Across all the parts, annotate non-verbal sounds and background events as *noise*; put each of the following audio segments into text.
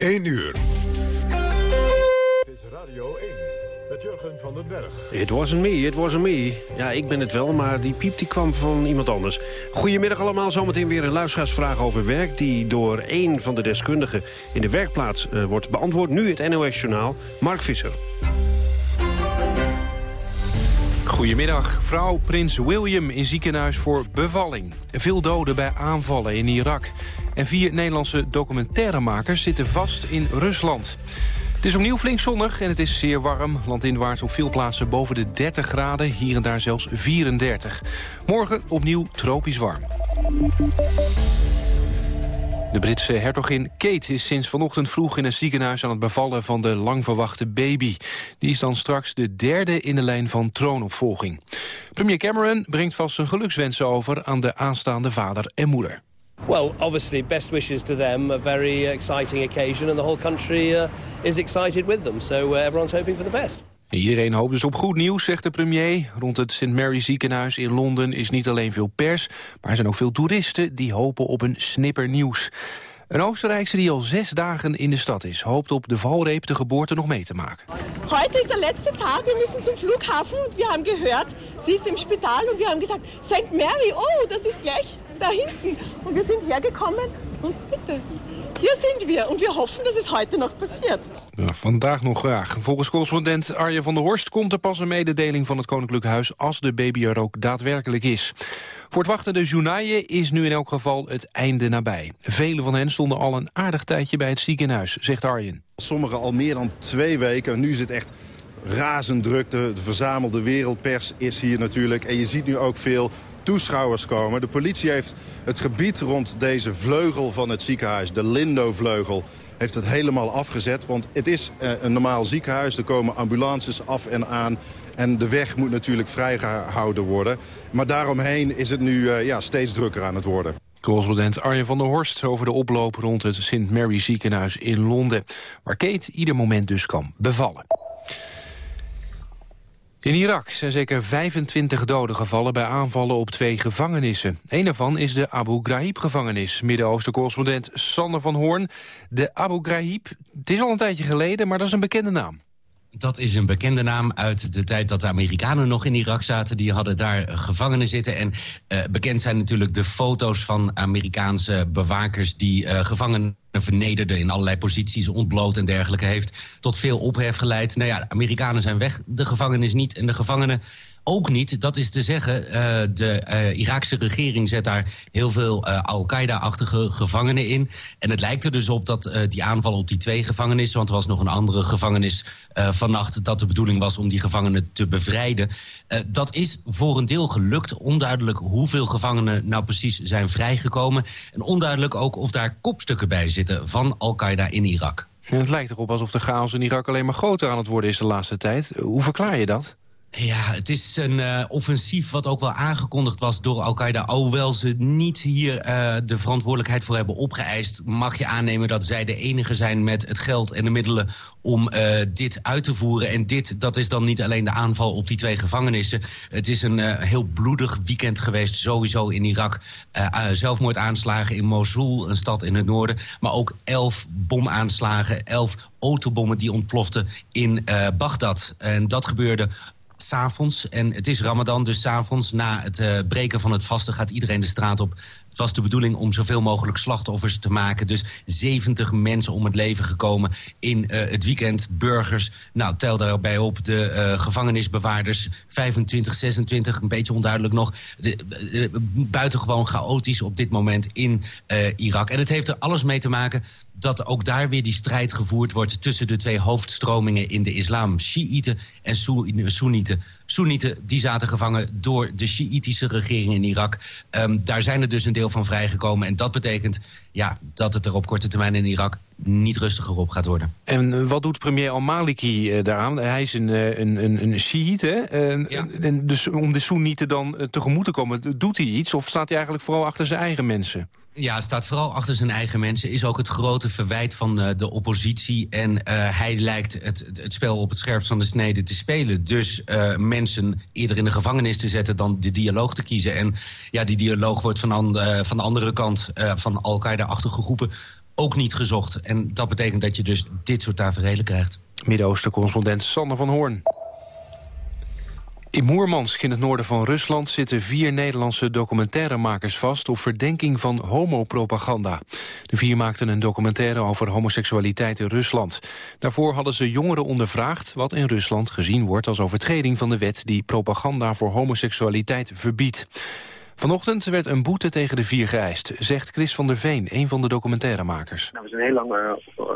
1 uur. Dit is Radio 1 met Jurgen van den Berg. It wasn't me, it wasn't me. Ja, ik ben het wel, maar die piep die kwam van iemand anders. Goedemiddag allemaal, zometeen weer een luisteraarsvraag over werk... die door één van de deskundigen in de werkplaats uh, wordt beantwoord. Nu het NOS-journaal, Mark Visser. Goedemiddag. Vrouw Prins William in ziekenhuis voor bevalling. Veel doden bij aanvallen in Irak. En vier Nederlandse documentairemakers zitten vast in Rusland. Het is opnieuw flink zonnig en het is zeer warm. Landinwaarts op veel plaatsen boven de 30 graden, hier en daar zelfs 34. Morgen opnieuw tropisch warm. De Britse hertogin Kate is sinds vanochtend vroeg in een ziekenhuis aan het bevallen van de lang verwachte baby. Die is dan straks de derde in de lijn van troonopvolging. Premier Cameron brengt vast zijn gelukswensen over aan de aanstaande vader en moeder. Well, obviously, best wishes to them. A very exciting occasion, and the whole country uh, is excited with them. So uh, everyone's hoping for the best. Iedereen hoopt dus op goed nieuws, zegt de premier. Rond het St. Mary ziekenhuis in Londen is niet alleen veel pers... maar er zijn ook veel toeristen die hopen op een snipper nieuws. Een Oostenrijkse die al zes dagen in de stad is... hoopt op de valreep de geboorte nog mee te maken. Heute is de laatste dag. We moeten zum Flughafen. We hebben gehoord, ze is im Spital... en we hebben gezegd, St. Mary, oh, dat is gleich da hinten. En we zijn hergekommen en bitte, hier zijn we. En we hoffen dat het heute nog passiert. Ja, vandaag nog graag. Volgens correspondent Arjen van der Horst komt er pas een mededeling van het Koninklijk Huis als de baby er ook daadwerkelijk is. Voor het wachtende Journaille is nu in elk geval het einde nabij. Velen van hen stonden al een aardig tijdje bij het ziekenhuis, zegt Arjen. Sommigen al meer dan twee weken. Nu is het echt razend druk. De, de verzamelde wereldpers is hier natuurlijk. En je ziet nu ook veel toeschouwers komen. De politie heeft het gebied rond deze vleugel van het ziekenhuis, de Lindo-vleugel, heeft het helemaal afgezet. Want het is eh, een normaal ziekenhuis, er komen ambulances af en aan. En de weg moet natuurlijk vrijgehouden worden. Maar daaromheen is het nu eh, ja, steeds drukker aan het worden. Correspondent Arjen van der Horst over de oploop rond het St. Mary ziekenhuis in Londen. Waar Kate ieder moment dus kan bevallen. In Irak zijn zeker 25 doden gevallen bij aanvallen op twee gevangenissen. Een daarvan is de Abu Ghraib-gevangenis. Midden-Oosten-correspondent Sander van Hoorn. De Abu Ghraib, het is al een tijdje geleden, maar dat is een bekende naam. Dat is een bekende naam uit de tijd dat de Amerikanen nog in Irak zaten. Die hadden daar gevangenen zitten. En uh, bekend zijn natuurlijk de foto's van Amerikaanse bewakers... die uh, gevangenen vernederden in allerlei posities, ontbloot en dergelijke... heeft tot veel ophef geleid. Nou ja, de Amerikanen zijn weg, de gevangenis niet. En de gevangenen ook niet. Dat is te zeggen, uh, de uh, Iraakse regering zet daar heel veel uh, Al-Qaeda-achtige gevangenen in. En het lijkt er dus op dat die aanval op die twee gevangenissen... want er was nog een andere gevangenis vannacht... dat de bedoeling was om die gevangenen te bevrijden. dat is voor een deel gelukt. Onduidelijk hoeveel gevangenen nou precies zijn vrijgekomen. En onduidelijk ook of daar kopstukken bij zitten van Al-Qaeda in Irak. het lijkt erop alsof de chaos in Irak alleen maar groter aan het worden is de laatste tijd. Hoe verklaar je dat? Ja, het is een uh, offensief wat ook wel aangekondigd was door Al-Qaeda. Alhoewel ze niet hier uh, de verantwoordelijkheid voor hebben opgeëist... mag je aannemen dat zij de enige zijn met het geld en de middelen om uh, dit uit te voeren. En dit, dat is dan niet alleen de aanval op die twee gevangenissen. Het is een heel bloedig weekend geweest, sowieso in Irak. zelfmoordaanslagen in Mosul, een stad in het noorden. Maar ook elf bomaanslagen, elf autobommen die ontploften in Bagdad. En dat gebeurde s'avonds. En het is Ramadan, dus s'avonds na het uh, breken van het vasten gaat iedereen de straat op. Het was de bedoeling om zoveel mogelijk slachtoffers te maken. Dus 70 mensen om het leven gekomen in uh, het weekend. Burgers, nou tel daarbij op de uh, gevangenisbewaarders. 25, 26, een beetje onduidelijk nog. Buitengewoon chaotisch op dit moment in Irak. En het heeft er alles mee te maken dat ook daar weer die strijd gevoerd wordt... tussen de twee hoofdstromingen in de islam. Shiiten en Soenieten. Soenieten die zaten gevangen door de Shiïtische regering in Irak. Um, daar zijn er dus een deel van vrijgekomen. En dat betekent ja, dat het er op korte termijn in Irak niet rustiger op gaat worden. En wat doet premier al-Maliki uh, daaraan? Hij is een, uh, een, een, een Shiït, hè? Uh, ja. en dus om de Soenieten dan tegemoet te komen, doet hij iets? Of staat hij eigenlijk vooral achter zijn eigen mensen? Ja, staat vooral achter zijn eigen mensen. Is ook het grote verwijt van de oppositie. En uh, hij lijkt het, het spel op het scherpst van de snede te spelen. Dus uh, mensen eerder in de gevangenis te zetten dan de dialoog te kiezen. En ja, die dialoog wordt van, an, van de andere kant van Al-Qaeda-achtige groepen ook niet gezocht. En dat betekent dat je dus dit soort tafereelen krijgt. Midden-Oosten-correspondent Sander van Hoorn. In Moermansk, in het noorden van Rusland, zitten vier Nederlandse documentairemakers vast op verdenking van homopropaganda. De vier maakten een documentaire over homoseksualiteit in Rusland. Daarvoor hadden ze jongeren ondervraagd wat in Rusland gezien wordt als overtreding van de wet die propaganda voor homoseksualiteit verbiedt. Vanochtend werd een boete tegen de vier geëist, zegt Chris van der Veen, een van de documentairemakers. Nou, we zijn heel lang uh,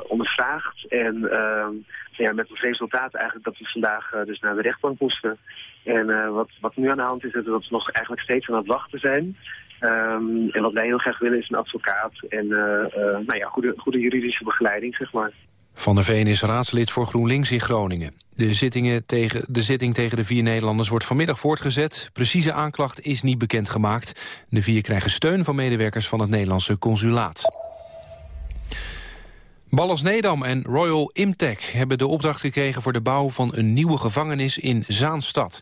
ondervraagd en uh, ja, met het resultaat eigenlijk dat we vandaag uh, dus naar de rechtbank moesten. En uh, wat, wat nu aan de hand is, is dat we nog eigenlijk steeds aan het wachten zijn. Um, en wat wij heel graag willen is een advocaat en uh, uh, nou ja, goede, goede juridische begeleiding, zeg maar. Van der Veen is raadslid voor GroenLinks in Groningen. De, zittingen tegen, de zitting tegen de vier Nederlanders wordt vanmiddag voortgezet. Precieze aanklacht is niet bekendgemaakt. De vier krijgen steun van medewerkers van het Nederlandse consulaat. Ballas Nedam en Royal Imtech hebben de opdracht gekregen voor de bouw van een nieuwe gevangenis in Zaanstad.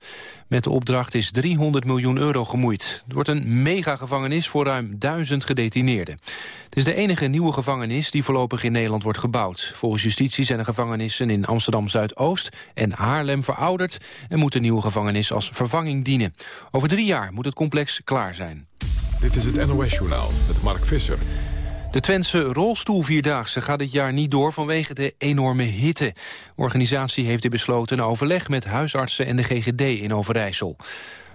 Met de opdracht is 300 miljoen euro gemoeid. Het wordt een megagevangenis voor ruim duizend gedetineerden. Het is de enige nieuwe gevangenis die voorlopig in Nederland wordt gebouwd. Volgens justitie zijn de gevangenissen in Amsterdam Zuidoost en Haarlem verouderd en moet de nieuwe gevangenis als vervanging dienen. Over drie jaar moet het complex klaar zijn. Dit is het NOS Journaal met Mark Visser. De Twentse rolstoelvierdaagse gaat dit jaar niet door vanwege de enorme hitte. De organisatie heeft dit besloten in overleg met huisartsen en de GGD in Overijssel.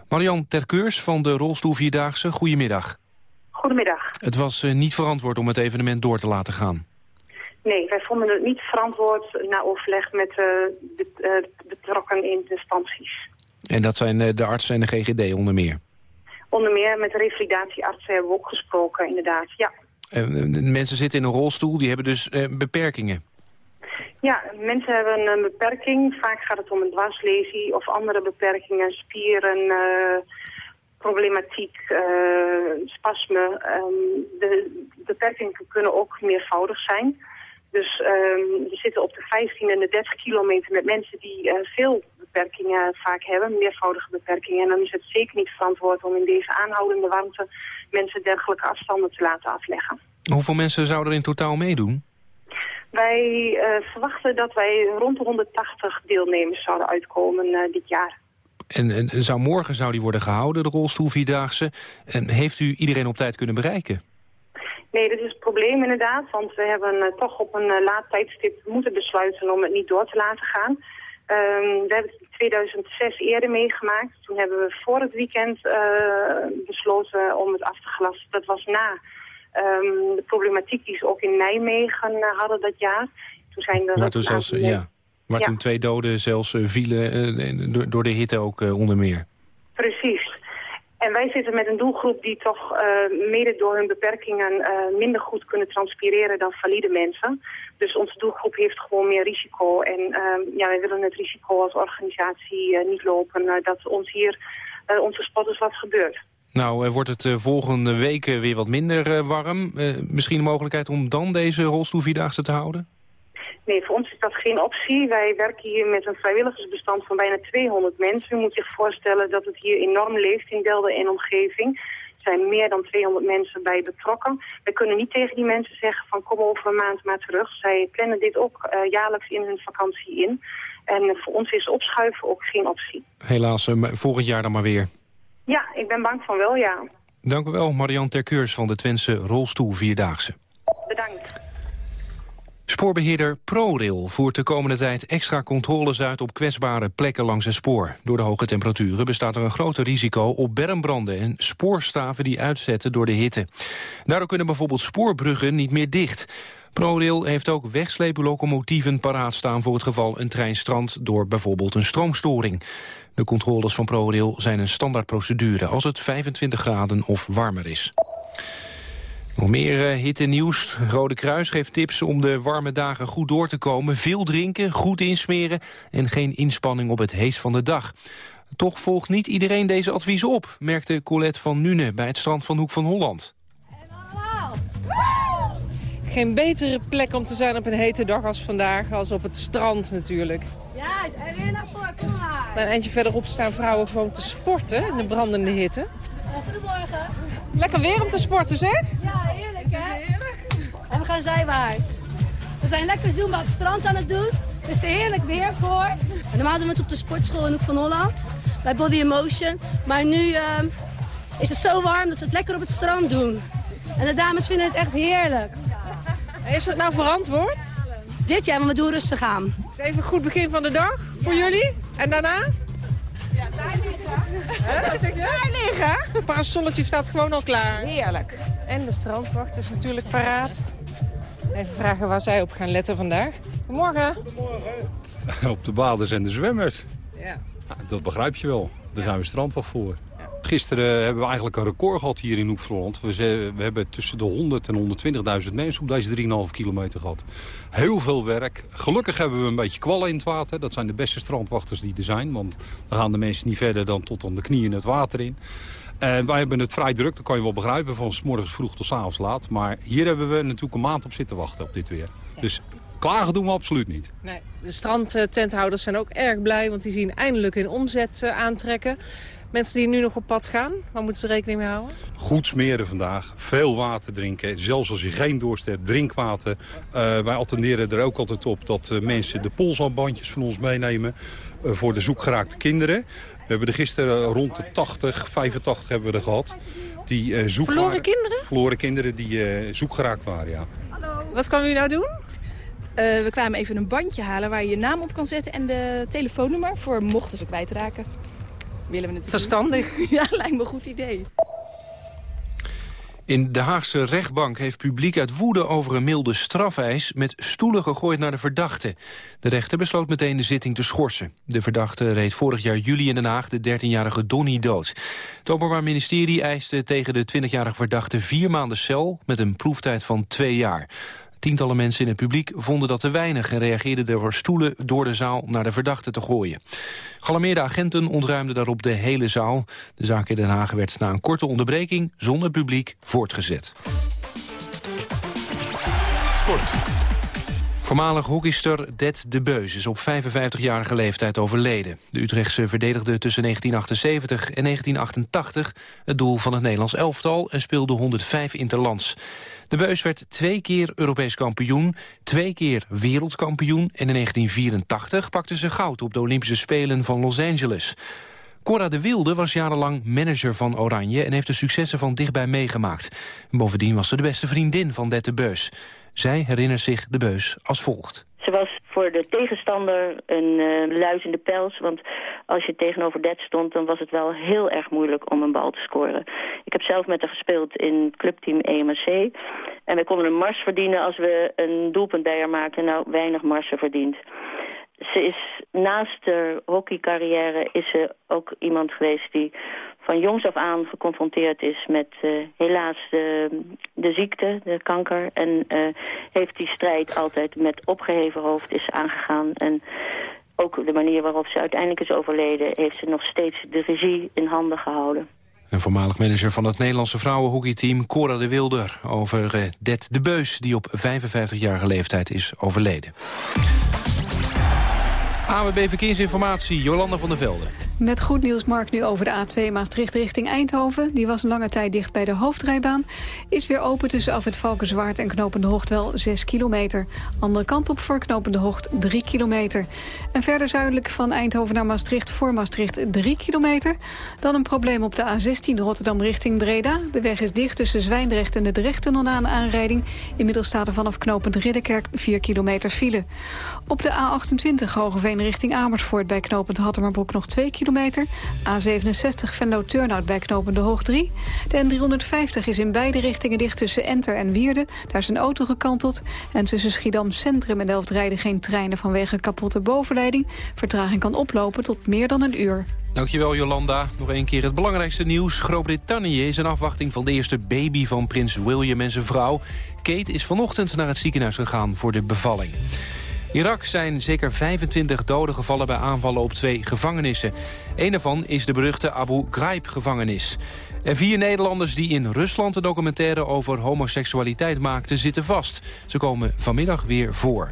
Marian Terkeurs van de rolstoelvierdaagse, goedemiddag. Goedemiddag. Het was uh, niet verantwoord om het evenement door te laten gaan. Nee, wij vonden het niet verantwoord na overleg met uh, de uh, betrokken instanties. En dat zijn de artsen en de GGD onder meer? Onder meer met de revalidatieartsen hebben we ook gesproken, inderdaad, ja. Uh, mensen zitten in een rolstoel, die hebben dus uh, beperkingen. Ja, mensen hebben een beperking. Vaak gaat het om een dwarslesie of andere beperkingen, spieren, problematiek, spasme. Um, de beperkingen kunnen ook meervoudig zijn. Dus um, we zitten op de 15 en de 30 kilometer met mensen die veel beperkingen vaak hebben, meervoudige beperkingen. En dan is het zeker niet verantwoord om in deze aanhoudende warmte mensen dergelijke afstanden te laten afleggen. Hoeveel mensen zouden er in totaal meedoen? Wij uh, verwachten dat wij rond de 180 deelnemers zouden uitkomen uh, dit jaar. En, en, zou morgen zou die worden gehouden, de rolstoelvierdaagse. En heeft u iedereen op tijd kunnen bereiken? Nee, dat is het probleem inderdaad. Want we hebben uh, toch op een laat tijdstip moeten besluiten om het niet door te laten gaan. Um, we hebben het in 2006 eerder meegemaakt. Toen hebben we voor het weekend besloten om het af te gelasten. Dat was na um, de problematiek die ze ook in Nijmegen uh, hadden dat jaar. Toen zijn er waar toen, zelfs, ja, waar ja. toen twee doden zelfs vielen uh, door, door de hitte ook onder meer. Precies. En wij zitten met een doelgroep die toch mede door hun beperkingen minder goed kunnen transpireren dan valide mensen. Dus onze doelgroep heeft gewoon meer risico. En ja, wij willen het risico als organisatie niet lopen dat ons hier, onze spotters wat gebeurt. Nou, wordt het volgende weken weer wat minder warm. Misschien een mogelijkheid om dan deze rolstoelvierdaagse te houden? Nee, voor ons is dat geen optie. Wij werken hier met een vrijwilligersbestand van bijna 200 mensen. U moet zich voorstellen dat het hier enorm leeft in Delden en omgeving. Er zijn meer dan 200 mensen bij betrokken. We kunnen niet tegen die mensen zeggen van kom over een maand maar terug. Zij plannen dit ook jaarlijks in hun vakantie in. En voor ons is opschuiven ook geen optie. Helaas, volgend jaar dan maar weer. Ja, ik ben bang van wel, ja. Dank u wel, Marianne Terkeurs van de Twentse Rolstoel Vierdaagse. Bedankt. Spoorbeheerder ProRail voert de komende tijd extra controles uit op kwetsbare plekken langs het spoor. Door de hoge temperaturen bestaat er een groter risico op bermbranden en spoorstaven die uitzetten door de hitte. Daardoor kunnen bijvoorbeeld spoorbruggen niet meer dicht. ProRail heeft ook wegsleeplocomotieven paraat staan voor het geval een trein strandt door bijvoorbeeld een stroomstoring. De controles van ProRail zijn een standaardprocedure als het 25 graden of warmer is. Nog meer uh, hitte nieuws. Rode Kruis geeft tips om de warme dagen goed door te komen. Veel drinken, goed insmeren en geen inspanning op het hees van de dag. Toch volgt niet iedereen deze adviezen op, merkte Colette van Nune bij het strand van Hoek van Holland. Geen betere plek om te zijn op een hete dag als vandaag, als op het strand natuurlijk. Ja, en weer naar voren, kom maar. Een eindje verderop staan vrouwen gewoon te sporten in de brandende hitte. Goedemorgen. Lekker weer om te sporten, zeg? Ja, heerlijk hè? Heerlijk. En we gaan zijwaarts. We zijn lekker Zumba op het strand aan het doen. Er is er heerlijk weer voor. En normaal doen we het op de sportschool in Hoek van Holland. Bij Body Emotion. Maar nu ehm, is het zo warm dat we het lekker op het strand doen. En de dames vinden het echt heerlijk. Is het nou verantwoord? Dit jaar, maar we doen rustig aan. Is even een goed begin van de dag voor jullie. En daarna? Ja, daar liggen. Wat zeg je? Daar liggen. Het parasolletje staat gewoon al klaar. Heerlijk. En de strandwacht is natuurlijk paraat. Even vragen waar zij op gaan letten vandaag. Goedemorgen. *laughs* Op de baders en de zwemmers. Ja. Nou, dat begrijp je wel. Daar zijn we strandwacht voor. Gisteren hebben we eigenlijk een record gehad hier in Hoekverland. We, we hebben tussen de 100 en 120.000 mensen op deze 3,5 kilometer gehad. Heel veel werk. Gelukkig hebben we een beetje kwallen in het water. Dat zijn de beste strandwachters die er zijn. Want dan gaan de mensen niet verder dan tot aan de knieën het water in. En wij hebben het vrij druk, dat kan je wel begrijpen, van s morgens vroeg tot s avonds laat. Maar hier hebben we natuurlijk een maand op zitten wachten op dit weer. Dus klagen doen we absoluut niet. Nee, de strandtenthouders zijn ook erg blij, want die zien eindelijk hun omzet eh, aantrekken. Mensen die nu nog op pad gaan, waar moeten ze rekening mee houden? Goed smeren vandaag, veel water drinken. Zelfs als je geen dorst hebt, drinkwater. Eh, wij attenderen er ook altijd op dat eh, mensen de polsarmbandjes van ons meenemen... eh, voor de zoekgeraakte kinderen. We hebben er gisteren rond de 80, 85 hebben we er gehad. Die, eh, zoek Verloren waren- kinderen? Verloren kinderen die eh, zoekgeraakt waren, ja. Wat kan u nou doen? Eh, we kwamen even een bandje halen waar je je naam op kan zetten en de telefoonnummer voor mochten ze kwijtraken. Willen we natuurlijk Verstandig. *laughs* Ja, lijkt me een goed idee. In de Haagse rechtbank heeft publiek uit woede over een milde strafeis... met stoelen gegooid naar de verdachte. De rechter besloot meteen de zitting te schorsen. De verdachte reed vorig jaar juli in Den Haag de 13-jarige Donny dood. Het Openbaar Ministerie eiste tegen de 20-jarige verdachte... vier maanden cel met een proeftijd van twee jaar. Tientallen mensen in het publiek vonden dat te weinig... en reageerden door stoelen door de zaal naar de verdachte te gooien. Gealarmeerde agenten ontruimden daarop de hele zaal. De zaak in Den Haag werd na een korte onderbreking... zonder publiek voortgezet. Sport. Voormalig hockeyster Det de Beus is op 55-jarige leeftijd overleden. De Utrechtse verdedigde tussen 1978 en 1988 het doel van het Nederlands elftal... en speelde 105 interlands. De Beus werd twee keer Europees kampioen, twee keer wereldkampioen... en in 1984 pakte ze goud op de Olympische Spelen van Los Angeles. Cora de Wilde was jarenlang manager van Oranje... en heeft de successen van dichtbij meegemaakt. Bovendien was ze de beste vriendin van Det de Beus. Zij herinnert zich de Beus als volgt. Ze was voor de tegenstander een uh, luis pels. Want als je tegenover Det stond, dan was het wel heel erg moeilijk om een bal te scoren. Ik heb zelf met haar gespeeld in clubteam EMC. En wij konden een mars verdienen als we een doelpunt bij haar maakten. Nou, weinig marsen verdiend. Ze is naast haar hockeycarrière is ze ook iemand geweest die van jongs af aan geconfronteerd is met uh, helaas de, de ziekte, de kanker. En uh, heeft die strijd altijd met opgeheven hoofd is aangegaan. En ook de manier waarop ze uiteindelijk is overleden... heeft ze nog steeds de regie in handen gehouden. Een voormalig manager van het Nederlandse vrouwenhockeyteam Cora de Wilder... over uh, Det de Beus, die op 55-jarige leeftijd is overleden. AWB Verkeersinformatie, Jolanda van der Velde. Met goed nieuws, Mark, nu over de A2 Maastricht richting Eindhoven. Die was een lange tijd dicht bij de hoofdrijbaan. Is weer open tussen af het Valkenswaard en Knopende Hocht wel 6 kilometer. Andere kant op voor Knopende Hocht 3 kilometer. En verder zuidelijk van Eindhoven naar Maastricht voor Maastricht 3 kilometer. Dan een probleem op de A16 Rotterdam richting Breda. De weg is dicht tussen Zwijndrecht en de Drechttunnel na een aanrijding. Inmiddels staat er vanaf Knopend Ridderkerk 4 kilometer file. Op de A28 Hogeveen richting Amersfoort bij Knopend Hattemerbroek nog 2 kilometer. A67 Venlo-Turnhout bij Knopende Hoog 3. De N350 is in beide richtingen dicht tussen Enter en Wierden. Daar is een auto gekanteld. En tussen Schiedam Centrum en Delft rijden geen treinen vanwege kapotte bovenleiding. Vertraging kan oplopen tot meer dan een uur. Dankjewel Jolanda. Nog een keer het belangrijkste nieuws. Groot-Brittannië is in afwachting van de eerste baby van prins William en zijn vrouw. Kate is vanochtend naar het ziekenhuis gegaan voor de bevalling. Irak zijn zeker 25 doden gevallen bij aanvallen op twee gevangenissen. Een daarvan is de beruchte Abu Ghraib-gevangenis. En vier Nederlanders die in Rusland een documentaire over homoseksualiteit maakten... zitten vast. Ze komen vanmiddag weer voor.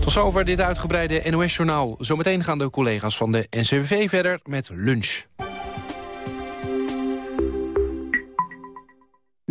Tot zover dit uitgebreide NOS-journaal. Zometeen gaan de collega's van de NCV verder met lunch.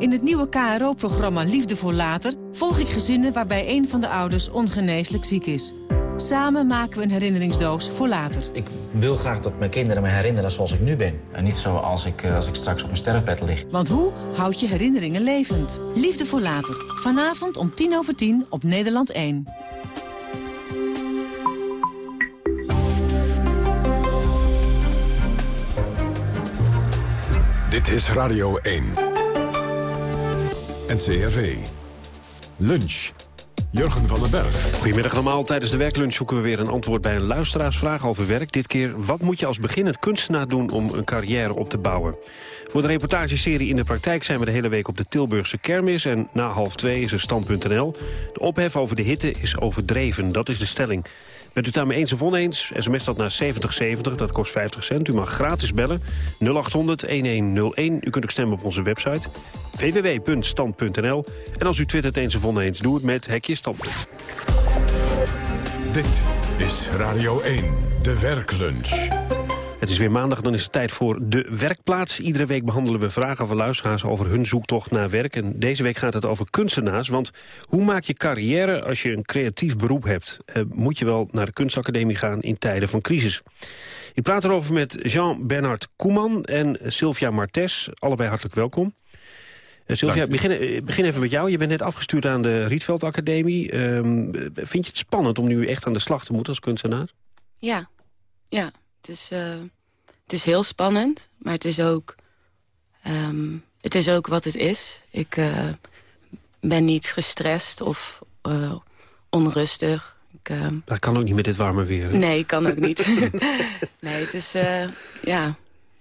In het nieuwe KRO-programma Liefde voor Later... volg ik gezinnen waarbij een van de ouders ongeneeslijk ziek is. Samen maken we een herinneringsdoos voor later. Ik wil graag dat mijn kinderen me herinneren zoals ik nu ben. En niet zoals ik, als ik straks op mijn sterfbed lig. Want hoe houd je herinneringen levend? Liefde voor later. Vanavond om tien over tien op Nederland 1. Dit is Radio 1. NCRV. Lunch. Jurgen van den Berg. Goedemiddag allemaal. Tijdens de werklunch zoeken we weer een antwoord bij een luisteraarsvraag over werk. Dit keer, wat moet je als beginnend kunstenaar doen om een carrière op te bouwen? Voor de reportageserie In de Praktijk zijn we de hele week op de Tilburgse kermis. En na half twee is er stand.nl. De ophef over de hitte is overdreven, dat is de stelling. Bent u daarmee eens of oneens? SMS dat naar 7070, dat kost 50 cent. U mag gratis bellen, 0800-1101. U kunt ook stemmen op onze website www.stand.nl. En als u twittert eens of oneens, doe het met Hekje Standpunt. Dit is Radio 1, de werklunch. Het is weer maandag, dan is het tijd voor de werkplaats. Iedere week behandelen we vragen van luisteraars over hun zoektocht naar werk. En deze week gaat het over kunstenaars. Want hoe maak je carrière als je een creatief beroep hebt? Eh, moet je wel naar de kunstacademie gaan in tijden van crisis? Ik praat erover met Jean-Bernard Koeman en Sylvia Martes. Allebei hartelijk welkom. Uh, Sylvia, begin, eh, begin, even met jou. Je bent net afgestuurd aan de Rietveld Academie. Um, vind je het spannend om nu echt aan de slag te moeten als kunstenaar? Ja, ja. Het is, uh, het is heel spannend, maar het is ook, um, het is ook wat het is. Ik uh, ben niet gestrest of uh, onrustig. Ik, Dat kan ook niet met dit warme weer. Hè? Nee, kan ook niet. *laughs* nee, het is, ja...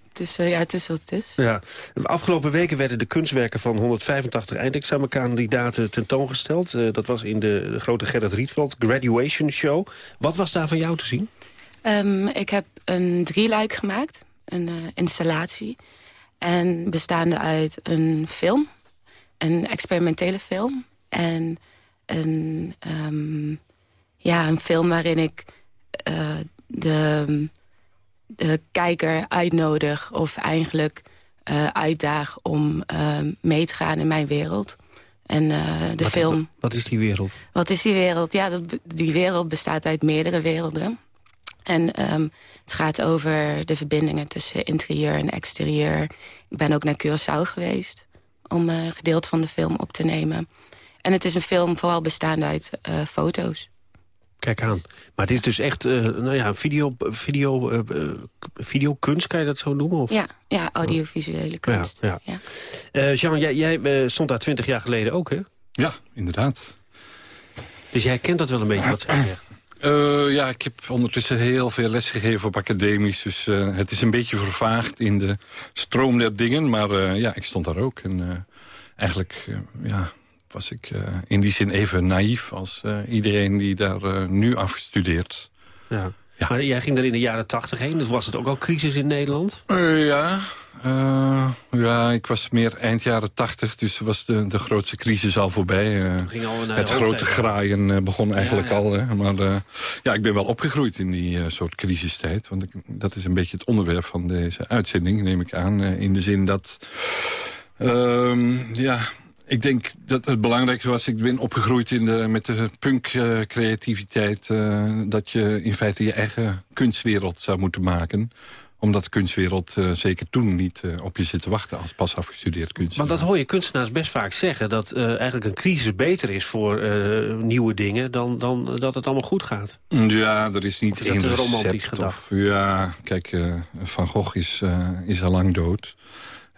Het is, ja, het is wat het is. Ja. De afgelopen weken werden de kunstwerken van 185 eindexamenkandidaten tentoongesteld. Uh, dat was in de, de grote Gerrit Rietveld Graduation Show. Wat was daar van jou te zien? Um, ik heb een drieluik gemaakt, een uh, installatie. En bestaande uit een film, een experimentele film... en een, um, ja, een film waarin ik uh, de, de kijker uitnodig... of eigenlijk uh, uitdaag om mee te gaan in mijn wereld... En uh, de wat, film... Wat, wat is die wereld? Wat is die wereld? Ja, dat, die wereld bestaat uit meerdere werelden. En um, het gaat over de verbindingen tussen interieur en exterieur. Ik ben ook naar Curaçao geweest om een uh, gedeelte van de film op te nemen. En het is een film vooral bestaande uit uh, foto's. Kijk aan. Maar het is dus echt uh, nou ja, video, video, videokunst, kan je dat zo noemen? Of? Ja, ja, audiovisuele kunst. Ja, ja. Jean, jij, jij stond daar twintig jaar geleden ook, hè? Ja, inderdaad. Dus jij kent dat wel een beetje, wat zij zegt? Uh, ja, ik heb ondertussen heel veel lesgegeven op academisch. Dus uh, het is een beetje vervaagd in de stroom der dingen. Maar uh, ja, ik stond daar ook. En eigenlijk ja, was ik in die zin even naïef als iedereen die daar nu afgestudeerd. Ja. Ja. Maar jij ging er in de jaren tachtig heen. Dus was het ook al crisis in Nederland? ja, uh, ja, ik was meer eind jaren tachtig, dus was de, de grootste crisis al voorbij. Uh, al het grote graaien begon eigenlijk ja, ja. al. Hè. Maar ja, ik ben wel opgegroeid in die soort crisistijd. Want ik, dat is een beetje het onderwerp van deze uitzending, neem ik aan. in de zin dat... ja, ik denk dat het belangrijkste was... ik ben opgegroeid in de, met de punk-creativiteit... dat je in feite je eigen kunstwereld zou moeten maken omdat de kunstwereld uh, zeker toen niet uh, op je zit te wachten als pas afgestudeerd kunstenaar. Maar dat hoor je kunstenaars best vaak zeggen. Dat uh, eigenlijk een crisis beter is voor nieuwe dingen dan, dan dat het allemaal goed gaat. Ja, er is niet is één romantisch gedacht. Ja, kijk, Van Gogh is, is al lang dood.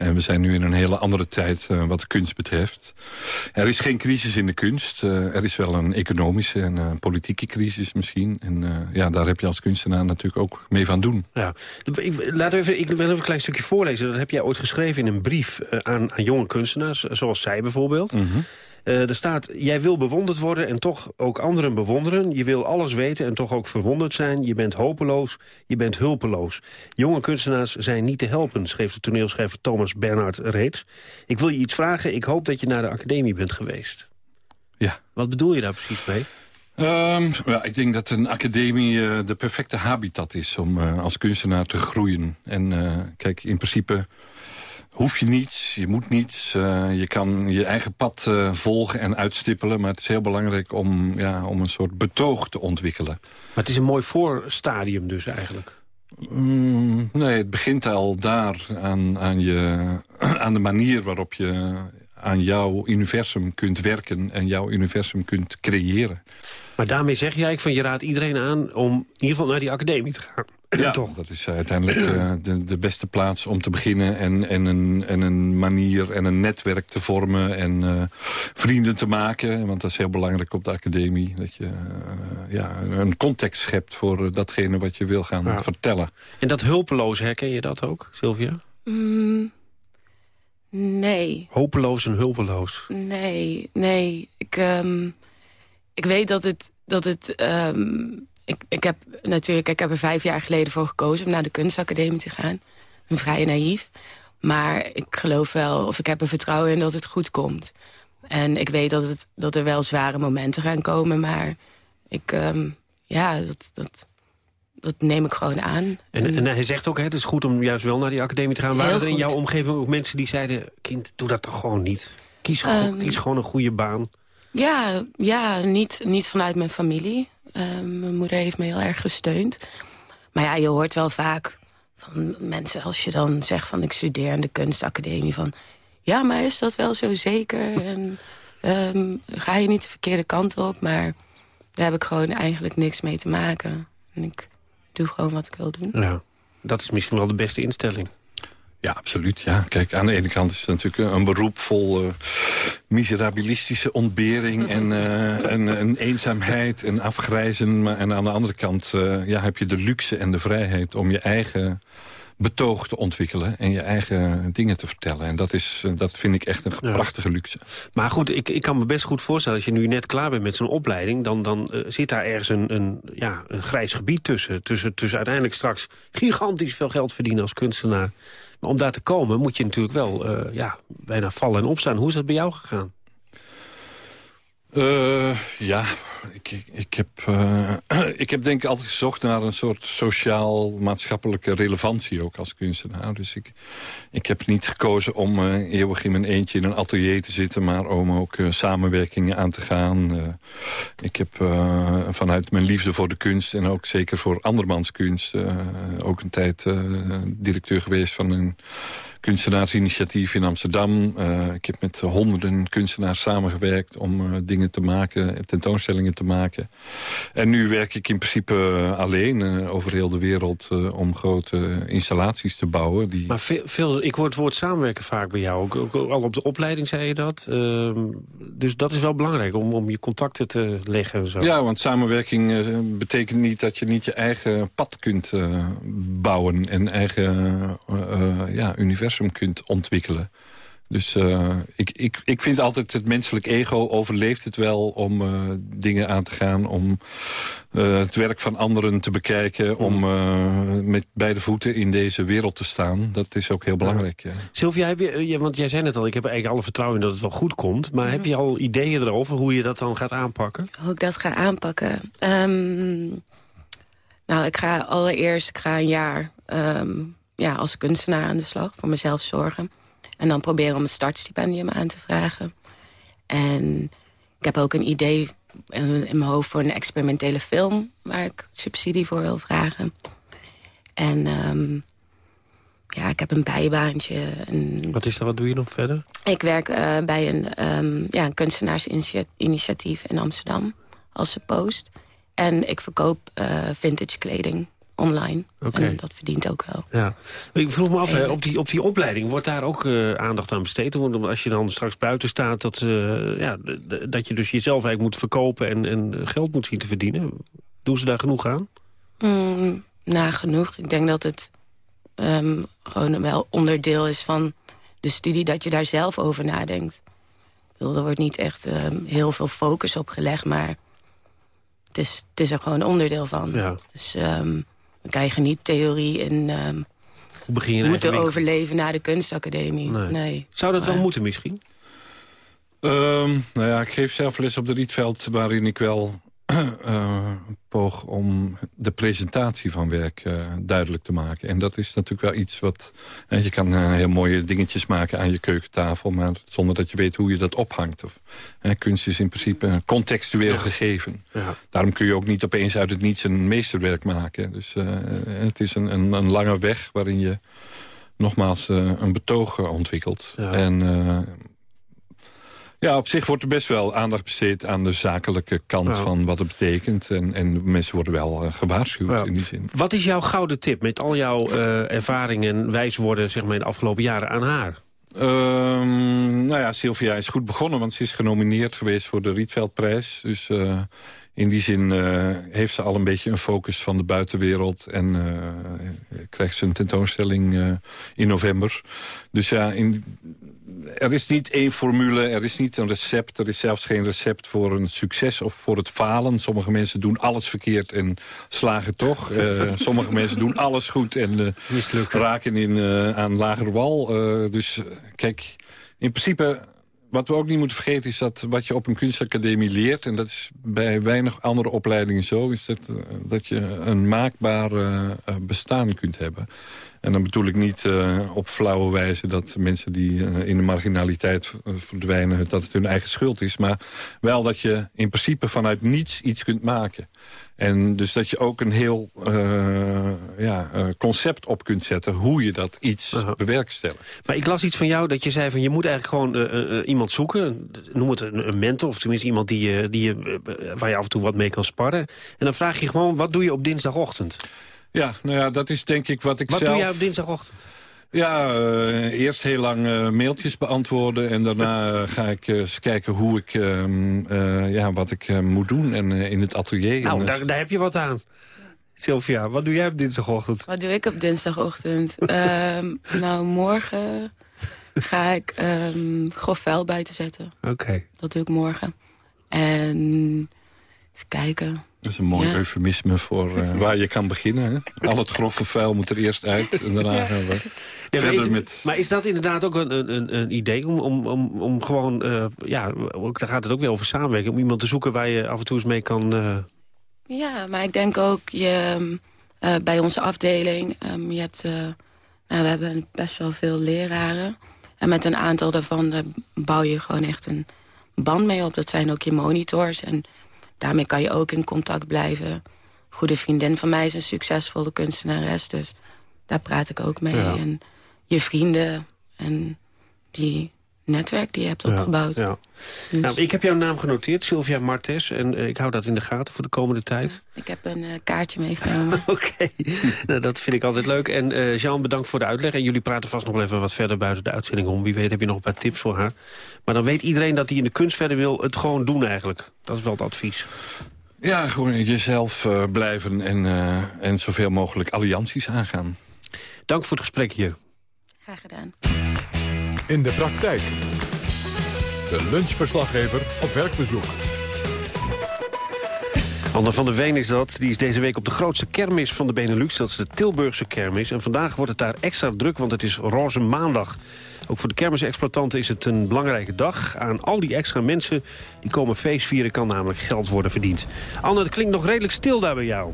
En we zijn nu in een hele andere tijd uh, wat de kunst betreft. Er is geen crisis in de kunst. Uh, er is wel een economische en uh, politieke crisis misschien. En ja, daar heb je als kunstenaar natuurlijk ook mee van doen. Ja. Ik, laat even, ik wil even een klein stukje voorlezen. Dat heb jij ooit geschreven in een brief aan, aan jonge kunstenaars. Zoals zij bijvoorbeeld. Mm -hmm. Eh, er staat, jij wil bewonderd worden en toch ook anderen bewonderen. Je wil alles weten en toch ook verwonderd zijn. Je bent hopeloos, je bent hulpeloos. Jonge kunstenaars zijn niet te helpen, schreef de toneelschrijver Thomas Bernhard reeds. Ik wil je iets vragen, ik hoop dat je naar de academie bent geweest. Ja. Wat bedoel je daar precies mee? Um, ja, ik denk dat een academie uh, de perfecte habitat is om uh, als kunstenaar te groeien. En kijk, in principe hoef je niets, je moet niets. je kan je eigen pad volgen en uitstippelen. Maar het is heel belangrijk om, ja, om een soort betoog te ontwikkelen. Maar het is een mooi voorstadium dus eigenlijk. Mm, nee, het begint al daar aan, aan, je, *clears throat* aan de manier waarop je aan jouw universum kunt werken en jouw universum kunt creëren. Maar daarmee zeg jij van je raadt iedereen aan om in ieder geval naar die academie te gaan. Ja, *clears throat* Toch? dat is uiteindelijk uh, de, de, beste plaats om te beginnen... en, en, een, en een manier en een netwerk te vormen en uh, vrienden te maken. Want dat is heel belangrijk op de academie. Dat je uh, ja, een context schept voor datgene wat je wil gaan ja. vertellen. En dat hulpeloos, herken je dat ook, Sylvia? Mm, nee. Hopeloos en hulpeloos? Nee, nee. Ik, um, ik weet dat het... Dat het um, ik, ik heb natuurlijk, ik heb er vijf jaar geleden voor gekozen om naar de kunstacademie te gaan. Ik ben vrij naïef. Maar ik geloof wel, of ik heb er vertrouwen in dat het goed komt. En ik weet dat, het, dat er wel zware momenten gaan komen, maar ik, um, ja, dat, dat, dat neem ik gewoon aan. En, en hij zegt ook, hè, het is goed om juist wel naar die academie te gaan. Waren er in jouw omgeving ook mensen die zeiden, kind, doe dat toch gewoon niet? Kies, um, kies gewoon een goede baan. Ja, ja niet, niet vanuit mijn familie. Uh, mijn moeder heeft me heel erg gesteund. Maar ja, je hoort wel vaak van mensen als je dan zegt van ik studeer aan de kunstacademie van ja, maar is dat wel zo zeker? En um, ga je niet de verkeerde kant op? Maar daar heb ik gewoon eigenlijk niks mee te maken. En ik doe gewoon wat ik wil doen. Ja, dat is misschien wel de beste instelling. Ja, absoluut. Ja. Kijk, aan de ene kant is het natuurlijk een beroep vol uh, miserabilistische ontbering en, uh, *laughs* en, en, eenzaamheid en afgrijzen. Maar, en aan de andere kant uh, ja, heb je de luxe en de vrijheid om je eigen betoog te ontwikkelen en je eigen dingen te vertellen. En dat, is, dat vind ik echt een ja. prachtige luxe. Maar goed, ik, ik kan me best goed voorstellen... als je nu net klaar bent met zo'n opleiding... dan, dan uh, zit daar ergens een, een, ja, een grijs gebied tussen. tussen. Tussen uiteindelijk straks gigantisch veel geld verdienen als kunstenaar. Maar om daar te komen moet je natuurlijk wel uh, ja, bijna vallen en opstaan. Hoe is dat bij jou gegaan? Uh, ja, ik, ik, heb, uh, *clears throat* ik heb denk ik altijd gezocht naar een soort sociaal-maatschappelijke relevantie ook als kunstenaar. Dus ik, ik heb niet gekozen om uh, eeuwig in mijn eentje in een atelier te zitten, maar om ook uh, samenwerkingen aan te gaan. ik heb vanuit mijn liefde voor de kunst en ook zeker voor andermans kunst ook een tijd directeur geweest van een kunstenaarsinitiatief in Amsterdam. Uh, ik heb met honderden kunstenaars samengewerkt om uh, dingen te maken, tentoonstellingen te maken. En nu werk ik in principe alleen uh, over heel de wereld om grote installaties te bouwen. Die... Maar veel, veel, ik hoor het woord samenwerken vaak bij jou. Ook, ook, al op de opleiding zei je dat. Ehm, dus dat is wel belangrijk om, om je contacten te leggen en zo. Ja, want samenwerking betekent niet dat je niet je eigen pad kunt bouwen en eigen ja, universum kunt ontwikkelen. Dus uh, ik, ik, ik vind altijd het menselijk ego overleeft het wel om uh, dingen aan te gaan. Om uh, het werk van anderen te bekijken. Om met beide voeten in deze wereld te staan. Dat is ook heel belangrijk. Ja. Sylvia, heb je, ja, want jij zei het al, ik heb eigenlijk alle vertrouwen in dat het wel goed komt. Maar heb je al ideeën erover hoe je dat dan gaat aanpakken? Hoe ik dat ga aanpakken? Um, nou, ik ga allereerst ik ga een jaar... Um, ja, als kunstenaar aan de slag, voor mezelf zorgen. En dan proberen om het startstipendium aan te vragen. En ik heb ook een idee in, in mijn hoofd voor een experimentele film... waar ik subsidie voor wil vragen. En um, ja, ik heb een bijbaantje. En wat is dat? Wat doe je nog verder? Ik werk uh, bij een, um, ja, een kunstenaarsinitiatief in Amsterdam als post. En ik verkoop uh, vintage kleding online. Okay. En dat verdient ook wel. Ja. Ik vroeg me af, hè, op, die, op die opleiding wordt daar ook uh, aandacht aan besteed? Want als je dan straks buiten staat, dat, uh, ja, dat je dus jezelf eigenlijk moet verkopen en, en geld moet zien te verdienen. Doen ze daar genoeg aan? Mm, nou, genoeg. Ik denk dat het um, gewoon wel onderdeel is van de studie dat je daar zelf over nadenkt. bedoel, er wordt niet echt ehm, heel veel focus op gelegd, maar het is, het is er gewoon onderdeel van. Ja. Dus ehm, dan krijg je niet theorie in ehm, Hoe begin je winkel? overleven na de kunstacademie. Nee. Nee. Zou dat wel moeten misschien? Ehm, nou ja, ik geef zelf les op de Rietveld... waarin ik wel *clears throat* eh, poog om de presentatie van werk eh, duidelijk te maken. En dat is natuurlijk wel iets wat... eh, je kan eh, heel mooie dingetjes maken aan je keukentafel... maar zonder dat je weet hoe je dat ophangt. Of, kunst is in principe een contextueel gegeven. Ja. Daarom kun je ook niet opeens uit het niets een meesterwerk maken. Dus het is een, een, een lange weg waarin je nogmaals een betoog ontwikkelt. En ja, op zich wordt er best wel aandacht besteed aan de zakelijke kant van wat het betekent. En, en mensen worden wel eh, gewaarschuwd in die zin. Wat is jouw gouden tip met al jouw eh, ervaringen en wijswoorden zeg maar, in de afgelopen jaren aan haar? Ehm, nou ja, Sylvia is goed begonnen, want ze is genomineerd geweest voor de Rietveldprijs. Dus eh, in die zin eh, heeft ze al een beetje een focus van de buitenwereld. En eh, krijgt ze een tentoonstelling eh, in november. Dus ja, in, er is niet één formule, er is niet een recept. Er is zelfs geen recept voor een succes of voor het falen. Sommige mensen doen alles verkeerd en slagen toch. *laughs* Sommige mensen doen alles goed en raken in, aan lager wal. Dus kijk, in principe... Wat we ook niet moeten vergeten is dat wat je op een kunstacademie leert... en dat is bij weinig andere opleidingen zo... is dat, eh, dat je een maakbaar eh, bestaan kunt hebben. En dan bedoel ik niet eh, op flauwe wijze dat mensen die in de marginaliteit verdwijnen... dat het hun eigen schuld is. Maar wel dat je in principe vanuit niets iets kunt maken. En dus dat je ook een heel eh, ja, eh, concept op kunt zetten... hoe je dat iets bewerkstelligt. Maar ik las iets van jou dat je zei van je moet eigenlijk gewoon eh, iemand zoeken. Noem het een, een mentor of tenminste iemand die, je- die je, waar je af en toe wat mee kan sparren. En dan vraag je gewoon wat doe je op dinsdagochtend? Ja, nou ja, dat is denk ik wat ik Wat zelf... doe jij op dinsdagochtend? Ja, eh, eerst heel lang eh, mailtjes beantwoorden. En daarna eh, ga ik eens kijken hoe ik, ehm, eh, ja, wat ik eh, moet doen en, eh, in het atelier. Nou, En, daar, daar heb je wat aan. Sylvia, wat doe jij op dinsdagochtend? Wat doe ik op dinsdagochtend? *laughs* Ehm, nou, morgen ga ik ehm grof vuil buiten zetten. Oké. Dat doe ik morgen. En even kijken. Dat is een mooi Ja. eufemisme voor eh, *laughs* waar je kan beginnen. Hè? Al het grove vuil moet er eerst uit. En daarna Ja. gaan we Ja, maar, verder is, met... maar is dat inderdaad ook een, een, een idee om, om, om, om gewoon, eh, ja, ook, daar gaat het ook weer over samenwerken, om iemand te zoeken waar je af en toe eens mee kan... eh, Ja, maar ik denk ook je, ehm, eh, bij onze afdeling... ehm, je hebt, eh, nou, we hebben best wel veel leraren. En met een aantal daarvan bouw je gewoon echt een band mee op. Dat zijn ook je monitors. En daarmee kan je ook in contact blijven. Een goede vriendin van mij is een succesvolle kunstenares. Dus daar praat ik ook mee. Ja. En je vrienden en die netwerk die je hebt opgebouwd. Ja, Dus Nou, ik heb jouw naam genoteerd, Sylvia Martes. En eh, ik hou dat in de gaten voor de komende tijd. Ik heb een eh, kaartje meegenomen. *laughs* Oké, nou, dat vind ik altijd leuk. En eh, Jean, bedankt voor de uitleg. En jullie praten vast nog wel even wat verder buiten de uitzending om. Wie weet heb je nog een paar tips voor haar. Maar dan weet iedereen dat hij in de kunst verder wil het gewoon doen eigenlijk. Dat is wel het advies. Ja, gewoon jezelf eh, blijven en, eh, en zoveel mogelijk allianties aangaan. Dank voor het gesprek hier. Graag gedaan. In de praktijk. De lunchverslaggever op werkbezoek. Anne van der Veen is dat. Die is deze week op de grootste kermis van de Benelux. Dat is de Tilburgse kermis. En vandaag wordt het daar extra druk, want het is roze maandag. Ook voor de kermisexploitanten is het een belangrijke dag. Aan al die extra mensen die komen feestvieren kan namelijk geld worden verdiend. Anne, het klinkt nog redelijk stil daar bij jou.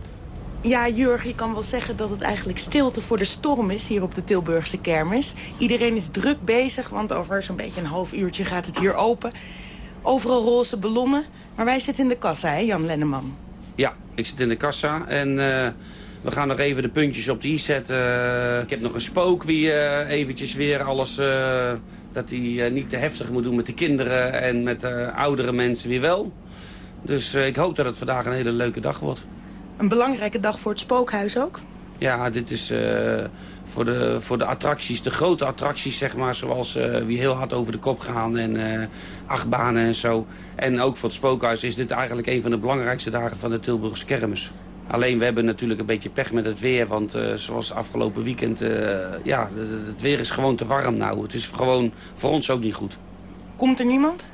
Ja, Jurgen, je kan wel zeggen dat het eigenlijk stilte voor de storm is hier op de Tilburgse kermis. Iedereen is druk bezig, want over zo'n beetje een half uurtje gaat het hier open. Overal roze ballonnen, maar wij zitten in de kassa, hè, Jan Lenneman? Ja, ik zit in de kassa en eh, we gaan nog even de puntjes op de i zetten. Eh, ik heb nog een spook wie eh, eventjes weer alles... dat hij niet te heftig moet doen met de kinderen en met de oudere mensen weer wel. Dus ik hoop dat het vandaag een hele leuke dag wordt. Een belangrijke dag voor het spookhuis ook. Ja, dit is eh, voor, de, voor de attracties, de grote attracties, zeg maar, zoals eh, wie heel hard over de kop gaan en eh, achtbanen en zo. En ook voor het spookhuis is dit eigenlijk een van de belangrijkste dagen van de Tilburgse kermis. Alleen we hebben natuurlijk een beetje pech met het weer, want zoals afgelopen weekend, ja, het weer is gewoon te warm nou. Het is gewoon voor ons ook niet goed. Komt er niemand?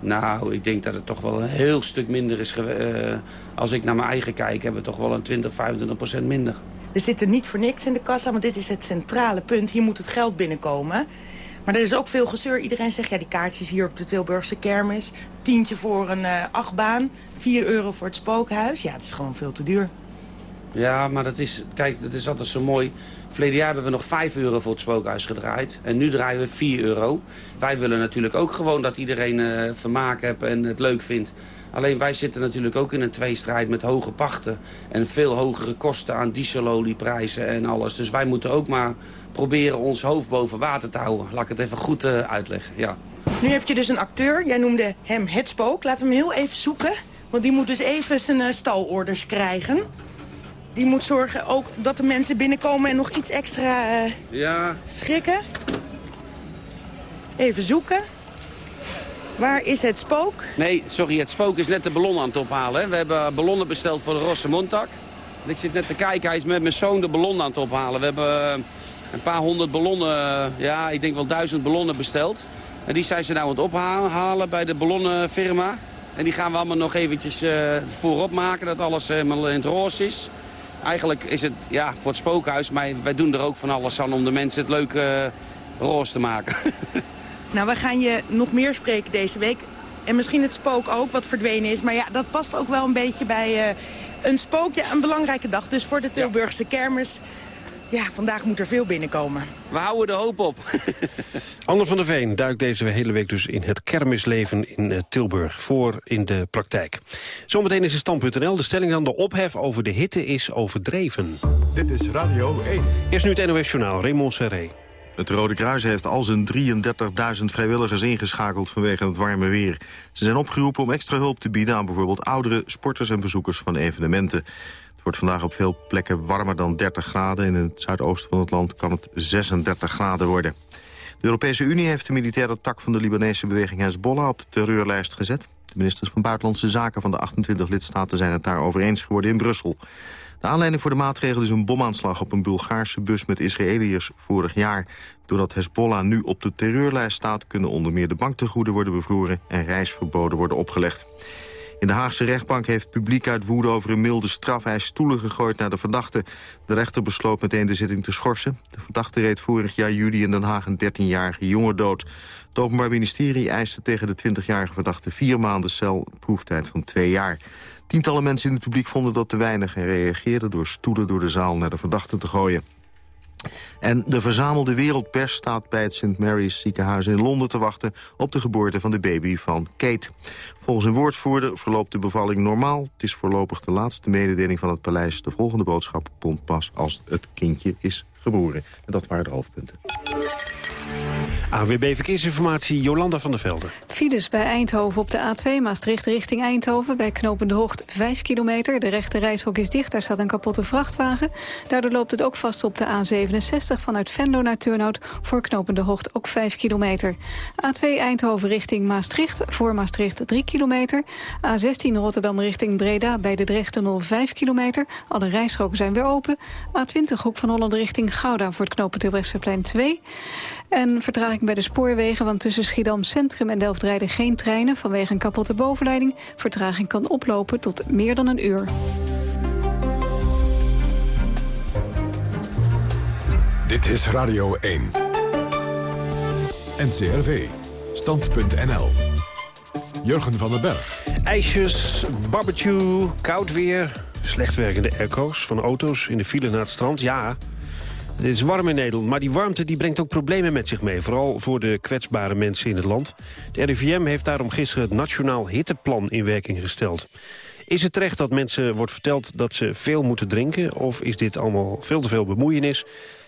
Nou, ik denk dat het toch wel een heel stuk minder is. Uh, als ik naar mijn eigen kijk, hebben we toch wel een 20, 25 procent minder. We zitten niet voor niks in de kassa, want dit is het centrale punt. Hier moet het geld binnenkomen. Maar er is ook veel gezeur. Iedereen zegt, ja, die kaartjes hier op de Tilburgse kermis... tientje voor een uh, achtbaan, 4 euro voor het spookhuis. Ja, het is gewoon veel te duur. Ja, maar dat is, kijk, dat is altijd zo mooi. Verleden jaar hebben we nog 5 euro voor het spookhuis gedraaid. En nu draaien we 4 euro. Wij willen natuurlijk ook gewoon dat iedereen uh, vermaak heeft en het leuk vindt. Alleen wij zitten natuurlijk ook in een tweestrijd met hoge pachten. En veel hogere kosten aan dieselolieprijzen en alles. Dus wij moeten ook maar proberen ons hoofd boven water te houden. Laat ik het even goed uh, uitleggen, ja. Nu heb je dus een acteur. Jij noemde hem het spook. Laat hem heel even zoeken. Want die moet dus even zijn uh, stalorders krijgen. Die moet zorgen ook dat de mensen binnenkomen en nog iets extra uh, ja. schrikken. Even zoeken. Waar is het spook? Nee, sorry, het spook is net de ballon aan het ophalen. We hebben ballonnen besteld voor de Rosse Montak. Ik zit net te kijken, hij is met mijn zoon de ballon aan het ophalen. We hebben eh, een paar honderd ballonnen, ja, ik denk wel duizend ballonnen besteld. En die zijn ze nou aan het ophalen bij de ballonnenfirma. En die gaan we allemaal nog eventjes uh, voorop maken, dat alles helemaal in het roze is. Eigenlijk is het ja, voor het spookhuis, maar wij doen er ook van alles aan om de mensen het leuk uh, roze te maken. *laughs* Nou, we gaan je nog meer spreken deze week. En misschien het spook ook, wat verdwenen is. Maar ja, dat past ook wel een beetje bij uh, een spook. Ja, een belangrijke dag dus voor de Tilburgse kermis. Ja, vandaag moet er veel binnenkomen. We houden de hoop op. *laughs* Ander van der Veen duikt deze hele week dus in het kermisleven in uh, Tilburg. Voor in de praktijk. Zometeen is het stand.nl. De stelling dan de ophef over de hitte is overdreven. Dit is Radio 1. Eerst nu het NOS Journaal, Raymond Serré. Het Rode Kruis heeft al zijn 33.000 vrijwilligers ingeschakeld vanwege het warme weer. Ze zijn opgeroepen om extra hulp te bieden aan bijvoorbeeld ouderen, sporters en bezoekers van evenementen. Wordt vandaag op veel plekken warmer dan 30 graden. In het zuidoosten van het land kan het 36 graden worden. De Europese Unie heeft de militaire tak van de Libanese beweging Hezbollah op de terreurlijst gezet. De ministers van Buitenlandse Zaken van de 28 lidstaten zijn het daarover eens geworden in Brussel. De aanleiding voor de maatregel is een bomaanslag op een Bulgaarse bus met Israëliërs vorig jaar. Doordat Hezbollah nu op de terreurlijst staat... kunnen onder meer de banktegoeden worden bevroren en reisverboden worden opgelegd. In de Haagse rechtbank heeft publiek uit woede over een milde strafeis stoelen gegooid naar de verdachte. De rechter besloot meteen de zitting te schorsen. De verdachte reed vorig jaar juli in Den Haag een 13-jarige jongen dood. Het Openbaar Ministerie eiste tegen de 20-jarige verdachte vier maanden cel, proeftijd van twee jaar. Tientallen mensen in het publiek vonden dat te weinig... en reageerden door stoelen door de zaal naar de verdachte te gooien. En de verzamelde wereldpers staat bij het St. Mary's ziekenhuis in Londen te wachten op de geboorte van de baby van Kate. Volgens een woordvoerder verloopt de bevalling normaal. Het is voorlopig de laatste mededeling van het paleis. De volgende boodschap komt pas als het kindje is geboren. En dat waren de hoofdpunten. AWB Verkeersinformatie, Jolanda van der Velde. Files bij Eindhoven op de A2 Maastricht richting Eindhoven. Bij Knopende Hoogte 5 kilometer. De rechte reishok is dicht, daar staat een kapotte vrachtwagen. Daardoor loopt het ook vast op de A67 vanuit Venlo naar Turnhout. Voor Knopende Hoogte ook 5 kilometer. A2 Eindhoven richting Maastricht. Voor Maastricht 3 kilometer. A16 Rotterdam richting Breda bij de Drechten 5 kilometer. Alle rijstroken zijn weer open. A20 Hoek van Holland richting Gouda voor het knooppunt Tilbrechtseplein 2. En vertraging bij de spoorwegen, want tussen Schiedam Centrum en Delft rijden geen treinen vanwege een kapotte bovenleiding. Vertraging kan oplopen tot meer dan een uur. Dit is Radio 1. NCRV. Stand.nl. Jurgen van den Berg. IJsjes, barbecue, koud weer, slecht werkende airco's van auto's in de file naar het strand. Ja, het is warm in Nederland, maar die warmte die brengt ook problemen met zich mee. Vooral voor de kwetsbare mensen in het land. De RIVM heeft daarom gisteren het Nationaal Hitteplan in werking gesteld. Is het terecht dat mensen wordt verteld dat ze veel moeten drinken? Of is dit allemaal veel te veel bemoeienis?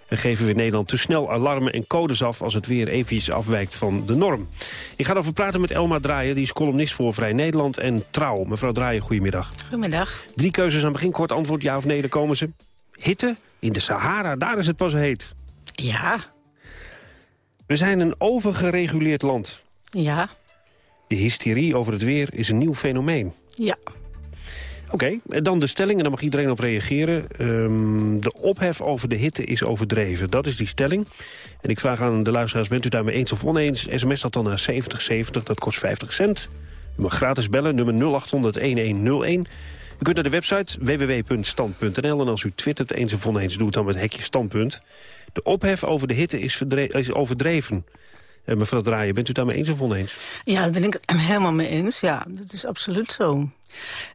En geven we in Nederland te snel alarmen en codes af... als het weer eventjes afwijkt van de norm. Ik ga erover praten met Elma Draaien. Die is columnist voor Vrij Nederland en Trouw. Mevrouw Draaien, goedemiddag. Goedemiddag. Drie keuzes aan het begin. Kort antwoord ja of nee, dan komen ze. Hitte, in de Sahara, daar is het pas heet. Ja. We zijn een overgereguleerd land. Ja. De hysterie over het weer is een nieuw fenomeen. Ja. Oké, okay, dan de stelling, en dan mag iedereen op reageren. Um, de ophef over de hitte is overdreven. Dat is die stelling. En ik vraag aan de luisteraars, bent u daarmee eens of oneens? SMS dat dan naar 7070, dat kost 50 cent. U mag gratis bellen, nummer 0800-1101. U kunt naar de website www.stand.nl en als u twittert eens of oneens doet dan met hekje standpunt. De ophef over de hitte is, is overdreven. Uh, mevrouw Draaien, bent u daarmee eens of oneens? Ja, daar ben ik *clears throat* helemaal mee eens. Ja, dat is absoluut zo.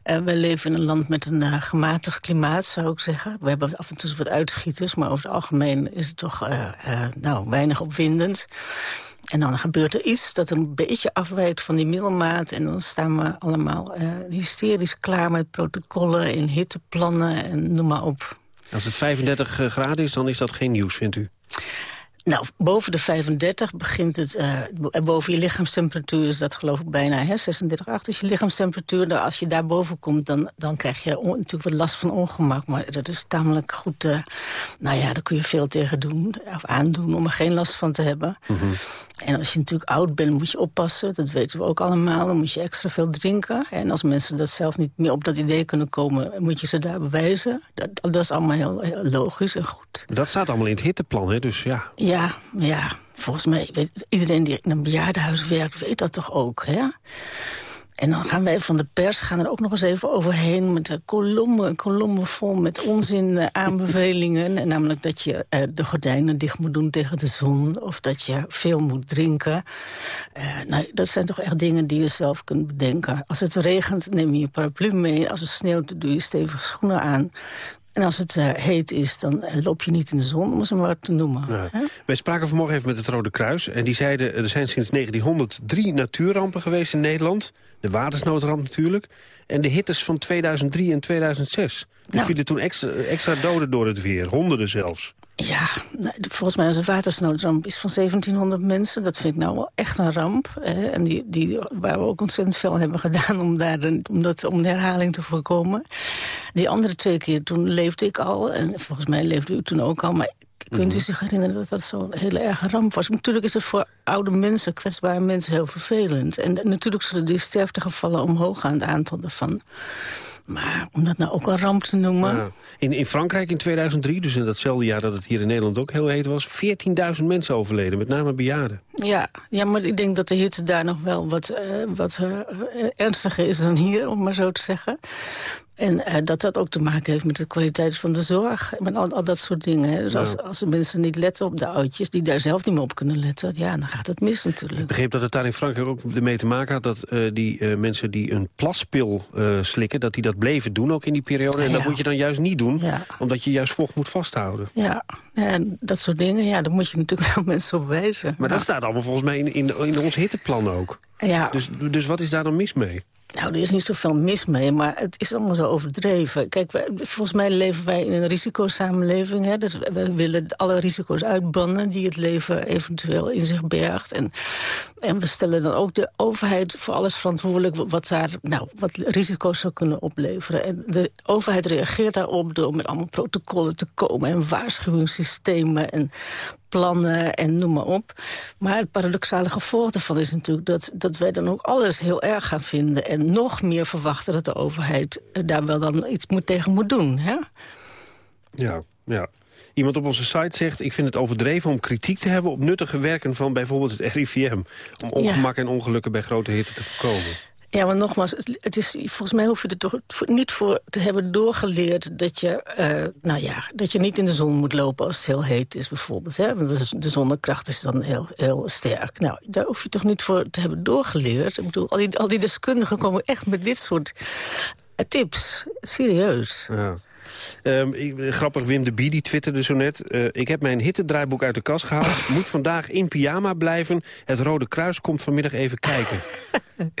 Uh, wij leven in een land met een uh, gematigd klimaat, zou ik zeggen. We hebben af en toe wat uitschieters, maar over het algemeen is het toch nou, weinig opwindend. En dan gebeurt er iets dat een beetje afwijkt van die middelmaat. En dan staan we allemaal hysterisch klaar met protocollen en hitteplannen en noem maar op. Als het 35 graden is, dan is dat geen nieuws, vindt u? Nou, boven de 35 begint het... Uh, boven je lichaamstemperatuur is dat geloof ik bijna hè, 36, 8 is je lichaamstemperatuur. Nou, als je daar boven komt, dan, dan krijg je natuurlijk wat last van ongemak. Maar dat is tamelijk goed... Uh, nou ja, daar kun je veel tegen doen of aandoen om er geen last van te hebben. Mm -hmm. En als je natuurlijk oud bent, moet je oppassen. Dat weten we ook allemaal. Dan moet je extra veel drinken. En als mensen dat zelf niet meer op dat idee kunnen komen... moet je ze daar bewijzen. Dat, dat is allemaal heel, heel, logisch en goed. Dat staat allemaal in het hitteplan, hè? Dus ja. Ja, ja. Volgens mij, weet, iedereen die in een bejaardenhuis werkt, weet dat toch ook, hè? En dan gaan wij van de pers gaan er ook nog eens even overheen... met kolommen, kolommen vol met onzin aanbevelingen. en *laughs* namelijk dat je uh, de gordijnen dicht moet doen tegen de zon... of dat je veel moet drinken. Nou, dat zijn toch echt dingen die je zelf kunt bedenken. Als het regent, neem je je paraplu mee. Als het sneeuwt, doe je stevige schoenen aan. En als het uh, heet is, dan loop je niet in de zon, om het maar te noemen. Wij spraken vanmorgen even met het Rode Kruis. En die zeiden, er zijn sinds 1903 natuurrampen geweest in Nederland. De watersnoodramp natuurlijk. En de hittes van 2003 en 2006. Er nou. vielen toen extra, extra doden door het weer. Honderden zelfs. Ja, nou, volgens mij is een watersnoodramp is van 1700 mensen. Dat vind ik nou wel echt een ramp. Hè. En die, die, waar we ook ontzettend veel hebben *laughs* gedaan om, daar een, om, dat, om de herhaling te voorkomen. Die andere twee keer, toen leefde ik al. En volgens mij leefde u toen ook al. Maar kunt u zich herinneren dat dat zo'n hele erge ramp was? Natuurlijk is het voor oude mensen, kwetsbare mensen, heel vervelend. En natuurlijk zullen die sterftegevallen omhoog gaan, het aantal ervan. Maar om dat nou ook een ramp te noemen... Ja. In, in Frankrijk in 2003, dus in datzelfde jaar dat het hier in Nederland ook heel heet was... 14.000 mensen overleden, met name bejaarden. Ja, ja, maar ik denk dat de hitte daar nog wel wat, uh, wat uh, ernstiger is dan hier, om maar zo te zeggen. En uh, dat dat ook te maken heeft met de kwaliteit van de zorg. En al, al dat soort dingen. Hè. Dus ja. als, als de mensen niet letten op de oudjes... die daar zelf niet meer op kunnen letten... ja, dan gaat het mis natuurlijk. Ik begreep dat het daar in Frankrijk ook ermee te maken had... dat uh, die uh, mensen die een plaspil slikken... dat die dat bleven doen ook in die periode. En ja. dat moet je dan juist niet doen. Ja. Omdat je juist vocht moet vasthouden. Ja. ja, dat soort dingen. Ja, daar moet je natuurlijk *laughs* wel mensen op wijzen. Maar dat staat allemaal volgens mij in, in, in ons hitteplan ook. Ja. Dus, dus wat is daar dan mis mee? Nou, er is niet zoveel mis mee, maar het is allemaal zo overdreven. Kijk, wij, volgens mij leven wij in een risicosamenleving. Hè? Dus we willen alle risico's uitbannen die het leven eventueel in zich bergt. En, en we stellen dan ook de overheid voor alles verantwoordelijk... wat, daar, nou, wat risico's zou kunnen opleveren. En de overheid reageert daarop door met allemaal protocollen te komen... en waarschuwingssystemen en plannen en noem maar op. Maar het paradoxale gevolg daarvan is natuurlijk... dat, dat wij dan ook alles heel erg gaan vinden... en nog meer verwachten dat de overheid daar wel dan iets moet tegen moet doen. Hè? Ja, ja. Iemand op onze site zegt... ik vind het overdreven om kritiek te hebben op nuttige werken van bijvoorbeeld het RIVM... om ongemak ja. en ongelukken bij grote hitte te voorkomen. Ja, maar nogmaals, het is, volgens mij hoef je er toch niet voor te hebben doorgeleerd... dat je, uh, nou ja, dat je niet in de zon moet lopen als het heel heet is bijvoorbeeld. Hè? Want de zonnekracht is dan heel, heel sterk. Nou, daar hoef je toch niet voor te hebben doorgeleerd. Ik bedoel, al die, al die deskundigen komen echt met dit soort tips. Serieus. Ja. Um, grappig, Wim de Bie, die twitterde zo net. Uh, ik heb mijn hittedraaiboek uit de kast gehaald. *laughs* Moet vandaag in pyjama blijven. Het Rode Kruis komt vanmiddag even kijken. *laughs*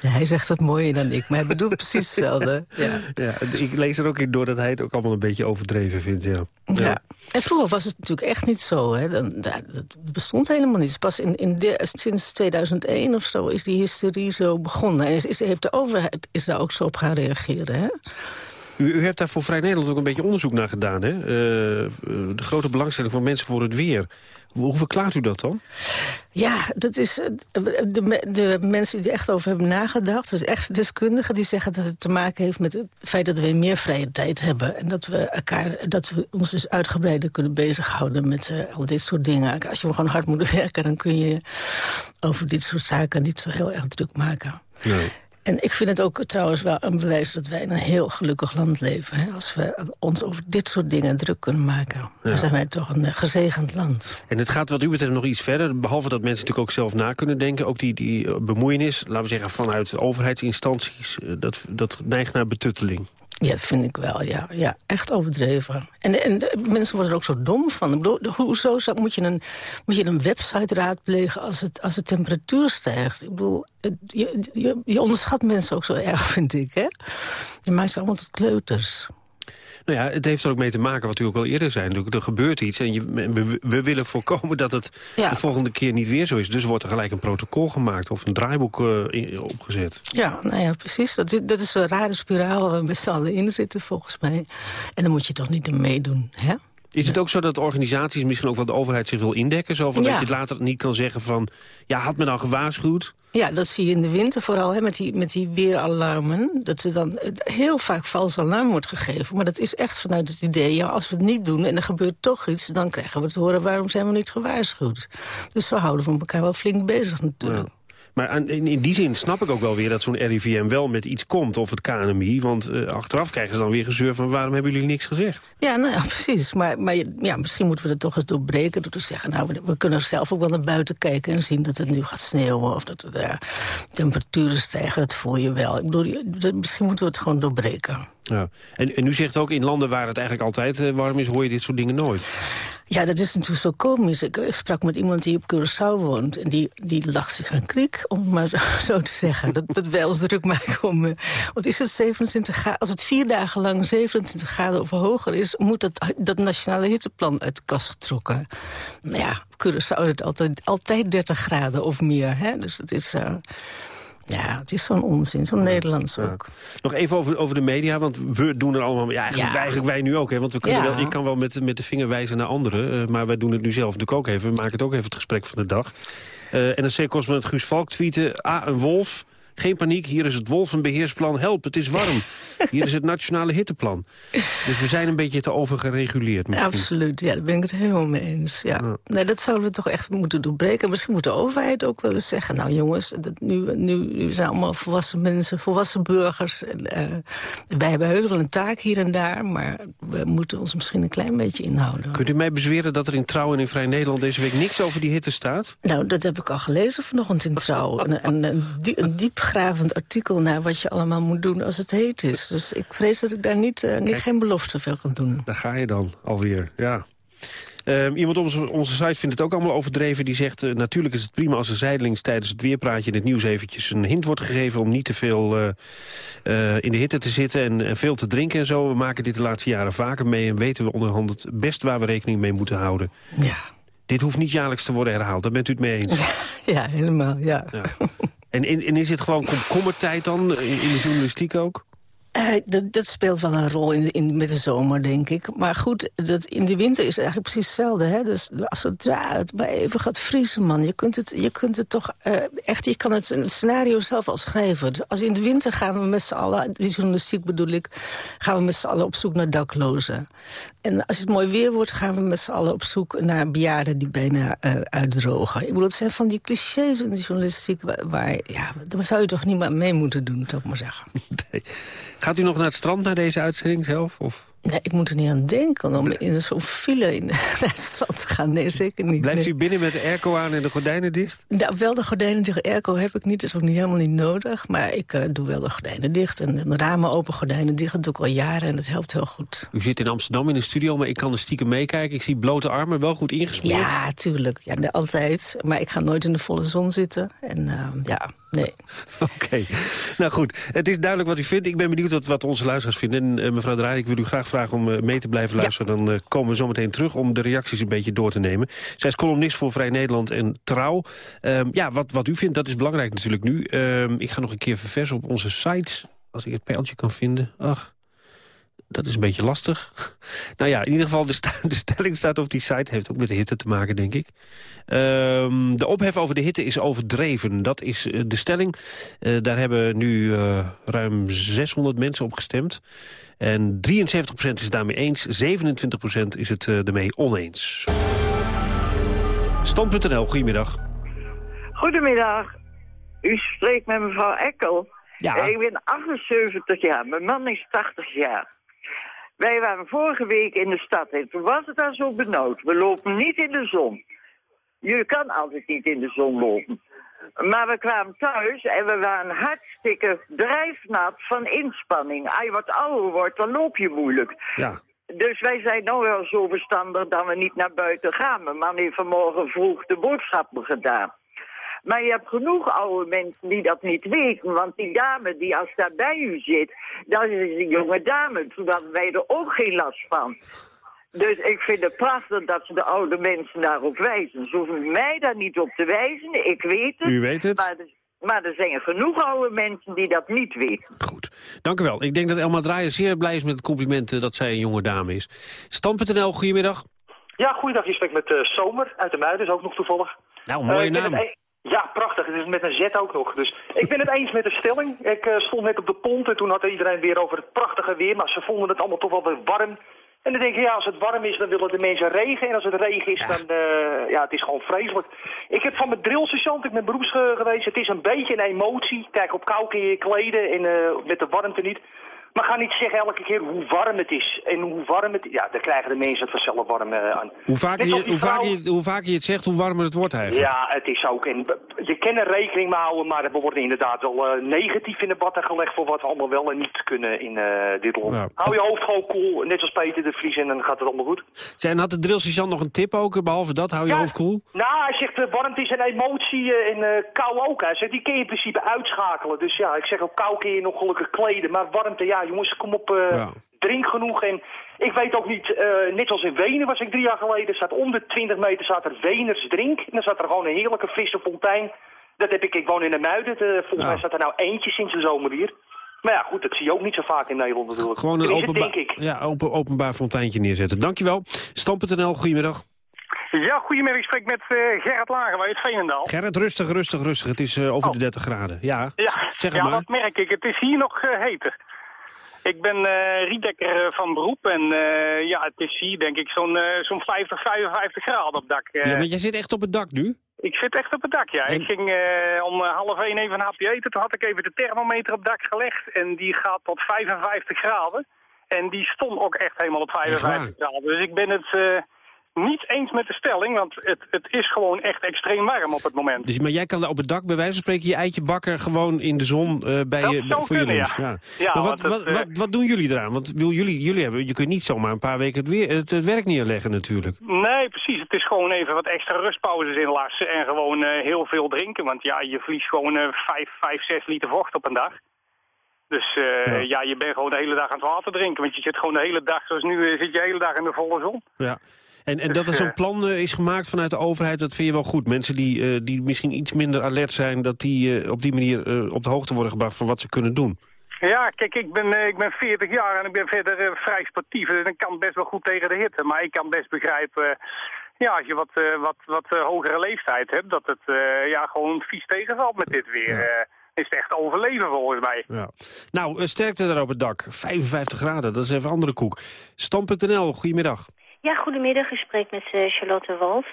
Ja, hij zegt het mooier dan ik, maar hij bedoelt precies hetzelfde. *laughs* Ja. Ja, ik lees er ook in door dat hij het ook allemaal een beetje overdreven vindt. Ja. Ja. ja. En vroeger was het natuurlijk echt niet zo. Hè. Dat, dat bestond helemaal niet. Pas in, in de, sinds 2001 of zo is die hysterie zo begonnen. En is, is, heeft de overheid is daar ook zo op gaan reageren. Hè? U, u, hebt daar voor Vrij Nederland ook een beetje onderzoek naar gedaan. Hè? Uh, de grote belangstelling van mensen voor het weer. Hoe verklaart u dat dan? Ja, dat is de, de mensen die er echt over hebben nagedacht. Dus echt deskundigen die zeggen dat het te maken heeft met het feit dat we meer vrije tijd hebben. En dat we, elkaar, dat we ons dus uitgebreider kunnen bezighouden met uh, al dit soort dingen. Als je gewoon hard moet *laughs* werken, dan kun je over dit soort zaken niet zo heel erg druk maken. Nee. En ik vind het ook trouwens wel een bewijs dat wij in een heel gelukkig land leven. Hè? Als we ons over dit soort dingen druk kunnen maken. Dan zijn wij toch een eh, gezegend land. En het gaat wat u betreft nog iets verder. Behalve dat mensen natuurlijk ook zelf na kunnen denken. Ook die, die eh, bemoeienis, laten we zeggen, vanuit overheidsinstanties... eh, Dat, dat neigt naar betutteling. Ja, dat vind ik wel, ja. ja echt overdreven. En, en mensen worden er ook zo dom van. Ik bedoel, hoezo moet, je een, moet je een website raadplegen als, het, als de temperatuur stijgt? Ik bedoel, je, je, je onderschat mensen ook zo erg, *laughs* vind ik, hè? Je maakt ze allemaal tot kleuters. Nou ja, het heeft er ook mee te maken wat u ook al eerder zei. Natuurlijk, Er gebeurt iets en je, we, we willen voorkomen dat het Ja. de volgende keer niet weer zo is. Dus wordt er gelijk een protocol gemaakt of een draaiboek eh, in- opgezet. Ja, nou ja, precies. Dat, is- dat is een rare spiraal waar we met z'n allen in zitten, volgens mij. En dan moet je toch niet meedoen, hè? Is het ook zo dat organisaties, misschien ook wel de overheid zich wil indekken? Zo van dat je het later niet kan zeggen van... ja, had me dan gewaarschuwd? Ja, dat zie je in de winter vooral hè, met, die, met die weeralarmen. Dat er dan heel vaak vals alarm wordt gegeven. Maar dat is echt vanuit het idee, ja, als we het niet doen... en er gebeurt toch iets, dan krijgen we te horen... waarom zijn we niet gewaarschuwd? Dus we houden van elkaar wel flink bezig natuurlijk. Maar in, die zin snap ik ook wel weer dat zo'n RIVM wel met iets komt... of het KNMI, want eh, achteraf krijgen ze dan weer gezeur van... waarom hebben jullie niks gezegd? Ja, nou ja, *laughs* precies. Maar, maar ja, misschien moeten we het toch eens doorbreken... door te zeggen, nou, we, we kunnen zelf ook wel naar buiten kijken... en zien dat het nu gaat sneeuwen of dat de eh, temperaturen stijgen. Dat voel je wel. Ik bedoel, dat- misschien moeten we het gewoon doorbreken. Ja. En, en u zegt ook, in landen waar het eigenlijk altijd eh, warm is... hoor je dit soort dingen nooit. Ja, dat is natuurlijk zo komisch. Ik, sprak met iemand die op Curaçao woont... en die, die lag zich aan kriek, om het maar *laughs* zo te zeggen. Dat, dat wij ons druk maken om... eh, Want is het 27 graden... Als het vier dagen lang 27 graden of hoger is... moet dat, dat nationale hitteplan uit de kast getrokken. Nou ja, op Curaçao is het altijd, altijd 30 graden of meer. Hè? Dus het is... eh, ja, het is zo'n onzin, zo'n Nederlands ook. Nog even over, over de media, want we doen er allemaal... Ja, eigenlijk, Ja. Wij, eigenlijk wij nu ook, hè, want we kunnen wel, ik kan wel met, met de vinger wijzen naar anderen... eh, maar wij doen het nu zelf natuurlijk ook even. We maken het ook even het gesprek van de dag. Eh NRC-correspondent Guus Valk tweette... Ah, een wolf, geen paniek, hier is het wolvenbeheersplan. Help, het is warm. *laughs* Hier is het nationale hitteplan. Dus we zijn een beetje te overgereguleerd misschien. Absoluut, ja, daar ben ik het helemaal mee eens. Ja. Nee, dat zouden we toch echt moeten doorbreken. Misschien moet de overheid ook wel eens zeggen... nou jongens, dat nu, nu, nu zijn allemaal volwassen mensen, volwassen burgers. En, eh, wij hebben heus wel een taak hier en daar... maar we moeten ons misschien een klein beetje inhouden. Kunt u mij bezweren dat er in Trouw en in Vrij Nederland... deze week niks over die hitte staat? Nou, dat heb ik al gelezen vanochtend in Trouw. Een, een, een, die- een diepgravend artikel naar wat je allemaal moet doen als het heet is. Dus ik vrees dat ik daar niet, eh, niet geen belofte veel kan doen. Daar ga je dan alweer, ja. Ehm, iemand op onze, onze site vindt het ook allemaal overdreven. Die zegt, eh, natuurlijk is het prima als er zijdelings tijdens het weerpraatje in het nieuws eventjes een hint wordt gegeven om niet te veel eh, in de hitte te zitten en, en veel te drinken en zo. We maken dit de laatste jaren vaker mee en weten we onderhand het best waar we rekening mee moeten houden. Ja. Dit hoeft niet jaarlijks te worden herhaald, daar bent u het mee eens. *laughs* Ja, helemaal, ja. Ja. *laughs* En, en, is het gewoon komkommertijd dan, in de journalistiek ook? Dat, dat speelt wel een rol in, in, met de zomer, denk ik. Maar goed, dat, in de winter is het eigenlijk precies hetzelfde. Hè? Dus als zodra het maar even gaat vriezen, man. Je kunt het, je kunt het toch eh, echt... Je kan het, het scenario zelf al schrijven. Dus als in de winter gaan we met z'n allen... Die journalistiek bedoel ik... gaan we met z'n allen op zoek naar daklozen. En als het mooi weer wordt... gaan we met z'n allen op zoek naar bejaarden die bijna eh, uitdrogen. Ik bedoel, het zijn van die clichés in de journalistiek... waar, ja, daar zou je toch niet mee moeten doen, zou ik maar zeggen. *laughs* Gaat u nog naar het strand na deze uitzending zelf? Of? Nee, ik moet er niet aan denken om in zo'n file in, *laughs* naar het strand te gaan. Nee, zeker niet. Blijft nee. u binnen met de airco aan en de gordijnen dicht? Nou, wel de gordijnen dicht. Airco heb ik niet, dat is ook niet helemaal niet nodig. Maar ik eh, doe wel de gordijnen dicht. En de ramen open, gordijnen dicht. Dat doe ik al jaren en dat helpt heel goed. U zit in Amsterdam in de studio, maar ik kan er stiekem meekijken. Ik zie blote armen, wel goed ingesmeerd. Ja, tuurlijk. Ja, altijd. Maar ik ga nooit in de volle zon zitten. En eh, ja, nee. *laughs* Oké, nou goed. Het is duidelijk wat u vindt. Ik ben benieuwd wat, wat onze luisteraars vinden. En eh, mevrouw Draai, ik wil u graag vragen om eh, mee te blijven luisteren. Dan eh, komen we zo meteen terug om de reacties een beetje door te nemen. Zij is columnist voor Vrij Nederland en Trouw. Ehm, ja, wat, wat u vindt, dat is belangrijk natuurlijk nu. Ehm, ik ga nog een keer verversen op onze site. Als ik het pijltje kan vinden. Ach, dat is een beetje lastig. *laughs* nou ja, in ieder geval, de, sta- de stelling staat op die site. Heeft ook met de hitte te maken, denk ik. Ehm, de ophef over de hitte is overdreven. Dat is eh, de stelling. Eh, daar hebben nu eh, ruim 600 mensen op gestemd. En 73% is het daarmee eens. 27% is het eh, ermee oneens. Stand.nl, goedemiddag. Goedemiddag. u spreekt met mevrouw Ekkel. Ja. Ik ben 78 jaar, mijn man is 80 jaar. Wij waren vorige week in de stad en toen was het daar zo benauwd. We lopen niet in de zon. Je kan altijd niet in de zon lopen. Maar we kwamen thuis en we waren hartstikke drijfnat van inspanning. Als je wat ouder wordt, dan loop je moeilijk. Ja. Dus wij zijn nou wel zo verstandig dat we niet naar buiten gaan. Mijn man heeft vanmorgen vroeg de boodschappen gedaan. Maar je hebt genoeg oude mensen die dat niet weten. Want die dame die als daar bij u zit, dat is een jonge dame. Toen hadden wij er ook geen last van. Dus ik vind het prachtig dat ze de oude mensen daarop wijzen. Ze hoeven mij daar niet op te wijzen, ik weet het. U weet het. Maar er, maar er zijn genoeg oude mensen die dat niet weten. Dank u wel. Ik denk dat Elma Draaier zeer blij is met het compliment eh, dat zij een jonge dame is. Stam.nl, goedemiddag. Ja, goeiedag. Je spreekt met eh, Zomer uit de Muiden, is ook nog toevallig. Nou, Eh, mooie ben naam. het e- Ja, prachtig. Het is met een Z ook nog. Dus ik ben het eens met de stelling. Ik eh, stond net op de pont en toen had iedereen weer over het prachtige weer. Maar ze vonden het allemaal toch wel weer warm. En dan denk ik, ja, als het warm is, dan willen de mensen regen. En als het regen is, dan, eh, ja, het is gewoon vreselijk. Ik heb van mijn drillstation, ik ben beroeps ge- geweest. Het is een beetje een emotie. Kijk, op kou kun je je kleden en eh, met de warmte niet. Maar ga niet zeggen elke keer hoe warm het is. En hoe warm het Ja, dan krijgen de mensen het vanzelf warm eh, aan. Hoe vaker, Net je, hoe, je, hoe je het zegt, hoe warmer het wordt eigenlijk. ja, het is ook. En je kan er rekening mee houden, maar we worden inderdaad wel eh, negatief in de batten gelegd voor wat we allemaal wel en niet kunnen in eh, dit land. Hou je hoofd gewoon koel, net als Peter de Vries, en dan gaat het allemaal goed. Zijn, had de drillsergeant nog een tip ook, eh, behalve dat? Hou je Ja. hoofd koel? Nou, hij zegt uh, warmte is een emotie en kou ook. Hij zegt, die kun je in principe uitschakelen. Dus ja, ik zeg ook kou kun je nog gelukkig kleden. Maar warmte, ja jongens, kom op, eh, drink genoeg. En ik weet ook niet, eh, net als in Wenen was ik drie jaar geleden, staat om de 20 meter staat er Weners drink. En dan staat er gewoon een heerlijke frisse fontein. Dat heb ik, ik woon in de Muiden. eh, volgens mij staat er nou eentje sinds de zomer hier. Maar ja, goed, dat zie je ook niet zo vaak in Nederland natuurlijk. Gewoon een ja, open, openbaar fonteintje neerzetten. Dankjewel. Stam.nl, goedemiddag. Ja, goedemiddag. Ik spreek met eh, Gerrit Lagerwij uit Veenendaal. Gerrit, rustig, rustig, rustig. Het is eh, over de 30 graden. Ja, Ja, zeg het ja maar. dat merk ik. Het is hier nog heter. Ik ben eh rietdekker eh, van beroep en eh, ja, het is hier denk ik zo'n zo'n 50, 55 graden op dak. Ja, want jij zit echt op het dak nu? Ik zit echt op het dak, ja. Ik ging om half één even een hapje eten. Toen had ik even de thermometer op het dak gelegd. En die gaat tot 55 graden. En die stond ook echt helemaal op 55 graden. Dus ik ben het niet eens met de stelling. Want het, het is gewoon echt extreem warm op het moment. Dus, maar jij kan op het dak bij wijze van spreken je eitje bakken gewoon in de zon eh, bij Dat je, voor je kunnen, lunch. ja. Ja, maar wat, het, wat, eh, wat, wat doen jullie eraan? Want wil jullie, jullie hebben, je kunt niet zomaar een paar weken het, weer, het, het werk neerleggen natuurlijk. Nee, precies. Het is gewoon even wat extra rustpauzes inlassen en gewoon eh, heel veel drinken. Want ja, je verliest gewoon eh 5, 5, 6 liter vocht op een dag. Dus eh, ja. je bent gewoon de hele dag aan het water drinken. Want je zit gewoon de hele dag, zoals nu, zit je de hele dag in de volle zon. Ja. En, en Dus, dat er zo'n eh, plan eh, is gemaakt vanuit de overheid, dat vind je wel goed. Mensen die, eh, die misschien iets minder alert zijn, dat die op die manier op de hoogte worden gebracht van wat ze kunnen doen. Ja, kijk, ik ben, ik ben 40 jaar en ik ben verder vrij sportief. En ik kan best wel goed tegen de hitte. Maar ik kan best begrijpen, ja, als je wat, wat, wat hogere leeftijd hebt, dat het ja, gewoon vies tegenvalt met dit weer. Eh, is het echt overleven volgens mij. Ja. Nou, sterkte daar op het dak. 55 graden, dat is even andere koek. Stam.nl, goedemiddag. Ja, goedemiddag. U spreekt met eh, Charlotte Wolf.